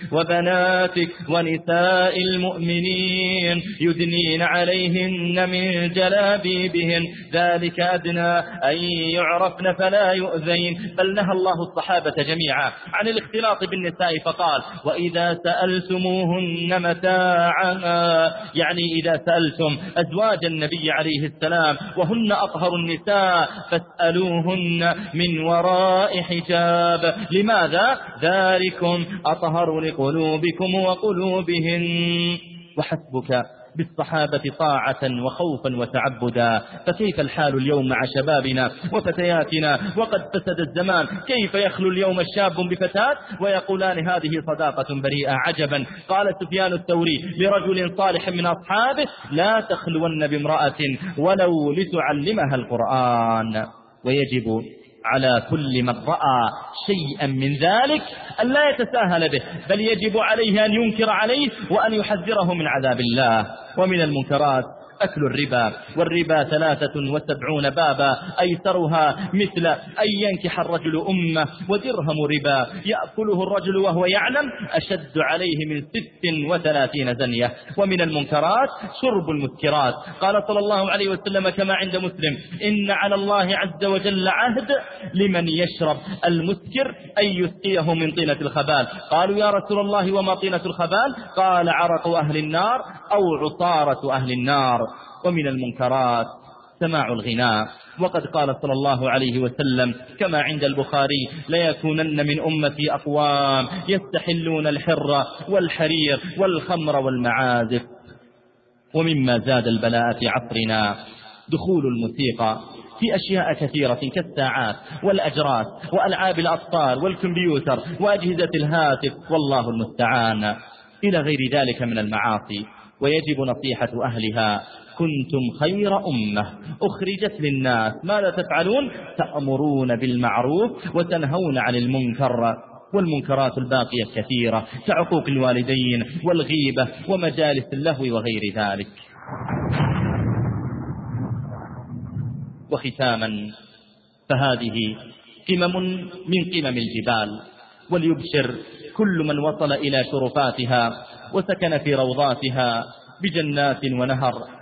وبناتك بناتك ونساء المؤمنين يدنين عليهن من جلابيبهن. ذلك أدنى أن يعرفن فلا يؤذين. بل نهى الله الصحابة جميعا عن الاختلاط بالنساء فقال وإذا سألتموهن متاعا يعني إذا سألتم أزواج النبي عليه السلام وهن أطهر النساء فاسألوهن من وراء حجاب. لماذا؟ ذلكم أطهر لقلوب قلوبكم وقلوبهن وحسبك بالصحابة طاعة وخوفا وتعبدا فكيف الحال اليوم مع شبابنا وفتياتنا؟ وقد فسد الزمان كيف يخلو اليوم الشاب بفتاة ويقولان هذه صداقة بريئة عجبا. قال سفيان الثوري لرجل صالح من أصحابه لا تخلون بامرأة ولو لتعلمها القرآن. ويجب على كل من رأى شيئا من ذلك أن لا يتساهل به بل يجب عليه أن ينكر عليه وأن يحذره من عذاب الله. ومن المنكرات أكل الربا والربا ثلاثة وسبعون بابا أيسرها مثل أن ينكح الرجل أمة ودرهم ربا. يأكله الرجل وهو يعلم أشد عليه من ست وثلاثين زنية. ومن المنكرات شرب المسكرات. قال صلى الله عليه وسلم كما عند مسلم إن على الله عز وجل عهد لمن يشرب المسكر أن يسقيه من طينة الخبال. قالوا يا رسول الله وما طينة الخبال؟ قال عرق أهل النار أو عطارة أهل النار. ومن المنكرات سماع الغناء. وقد قال صلى الله عليه وسلم كما عند البخاري ليكونن من أمتي أقوام يستحلون الحر والحرير والخمر والمعازف. ومما زاد البلاء في عصرنا دخول الموسيقى في أشياء كثيرة كالساعات والأجراس وألعاب الأطفال والكمبيوتر وأجهزة الهاتف والله المستعان. إلى غير ذلك من المعاصي ويجب نصيحة أهلها كنتم خير أمة. أخرجت للناس. ماذا تفعلون؟ تأمرون بالمعروف وتنهون عن المنكر. والمنكرات الباقية كثيرة. كعقوق الوالدين والغيبة ومجالس اللهو وغير ذلك. وختاما فهذه قمم من قمم الجبال. وليبشر كل من وصل إلى شرفاتها وسكن في روضاتها بجنات ونهر.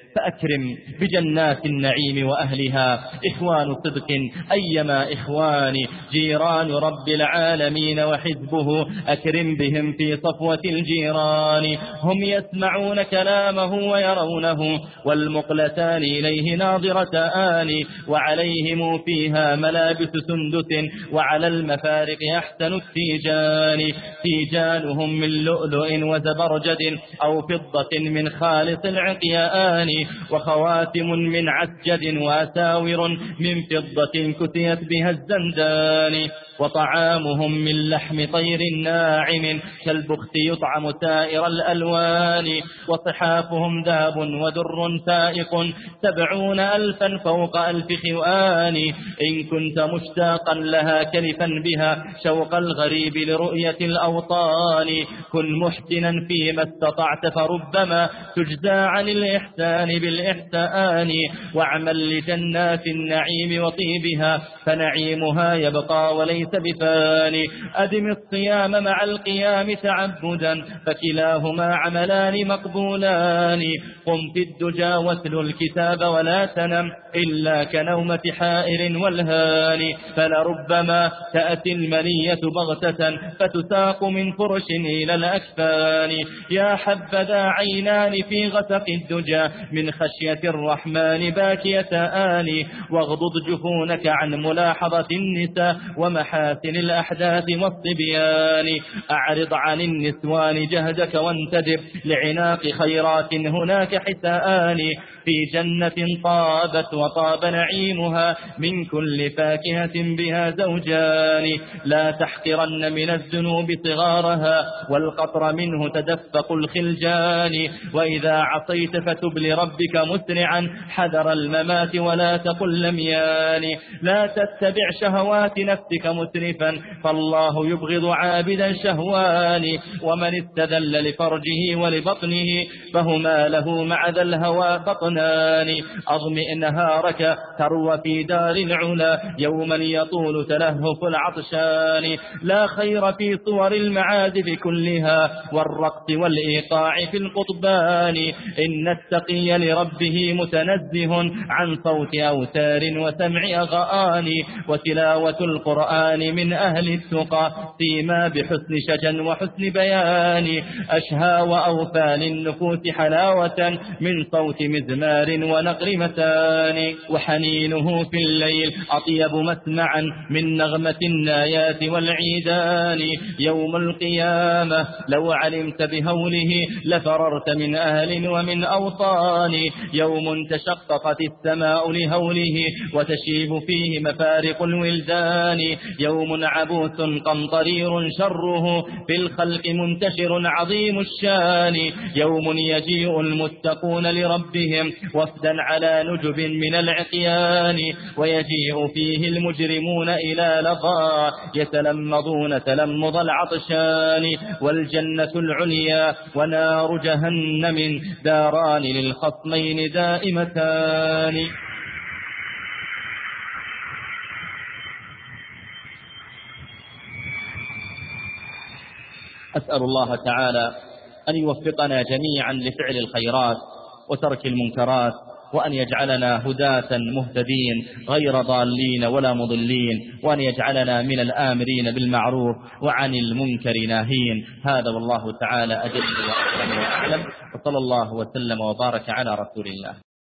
فأكرم بجنات النعيم وأهلها إخوان صدق أيما إخوان جيران رب العالمين وحزبه أكرم بهم في صفوة الجيران هم يسمعون كلامه ويرونه والمقلتان إليه ناظرتان وعليهم فيها ملابس سندس وعلى المفارق أحسن التيجان تيجانهم من لؤلؤ وزبرجد أو فضة من خالص العقيان وخواتم من عسجد وأساور من فضة كتيت بها الزندان. وطعامهم من لحم طير ناعم كالبخت يطعم سائر الألوان وصحافهم ذاب ودر فائق سبعون ألفا فوق ألف خوان إن كنت مشتاقا لها كلفا بها شوق الغريب لرؤية الأوطان. كن محسنا فيما استطعت فربما تجزى عن الإحسان بالإحسان. واعمل لجنات النعيم وطيبها فنعيمها يبقى وليس بفاني أدم الصيام مع القيام تعبدا فكلاهما عملان مقبولان. قم في الدجى واتل الكتاب ولا تنم إلا كنومة حائر والهان فلربما تأتي المنية بغتة فتساق من فرش إلى الأكفان. يا حبذا عينان في غسق الدجى من خشية الرحمن باكية آني. واغضض جفونك عن ملاحظة النساء ومحاسن الأحداث والصبيان. أعرض عن النسوان جهدك وانتدب لعناق خيرات هناك حسآن في جنة طابت وطاب نعيمها من كل فاكهة بها زوجان. لا تحقرن من الذنوب صغارها والقطر منه تدفق الخلجان. وإذا عصيت فتب لربك مسرعا حذر الممات ولا تقل لميان لا تتبع شهوات نفسك مسرفا فالله يبغض عابدا شهوان ومن استذل لفرجه ولبطنه فهما له مع ذا الهوى بطنان أضمئ نهارك تروى في دار العلا يوما يطول تلهف العطشان. لا خير في صور المعازف كلها والرقص والإيقاع في القطبان. إن التقي لربه متنزه عن صوت أوتار وسمع أغاني وتلاوة القرآن من أهل التقى فيما بحسن شجا وحسن بيان. أشهى وأوفى للنفوس حلاوة من صوت مزمار ونقر متان. وحنينه في الليل أطيب مسمعا من نغمة النايات والعيدان. يوم القيامة لو علمت بهوله لفررت من أهل ومن أوطان. يوم تشققت السماء لهوله وتشيب فيه مفارق الولدان. يوم عبوس قمطرير شره في الخلق منتشر عظيم الشان. يوم يجيء المتقون لربهم وفدا على نجب من العقيان. ويجيء فيه المجرمون إلى لظى يتلمضون تلمض العطشان. والجنة العليا ونار جهنم داران للخصمين دائمتان. أسأل الله تعالى أن يوفقنا جميعا لفعل الخيرات وترك المنكرات وأن يجعلنا هداة مهتدين غير ضالين ولا مضلين وأن يجعلنا من الآمرين بالمعروف وعن المنكر ناهين. هذا والله تعالى أجل وأعلم. وصلى الله وسلم وبارك على رسول الله.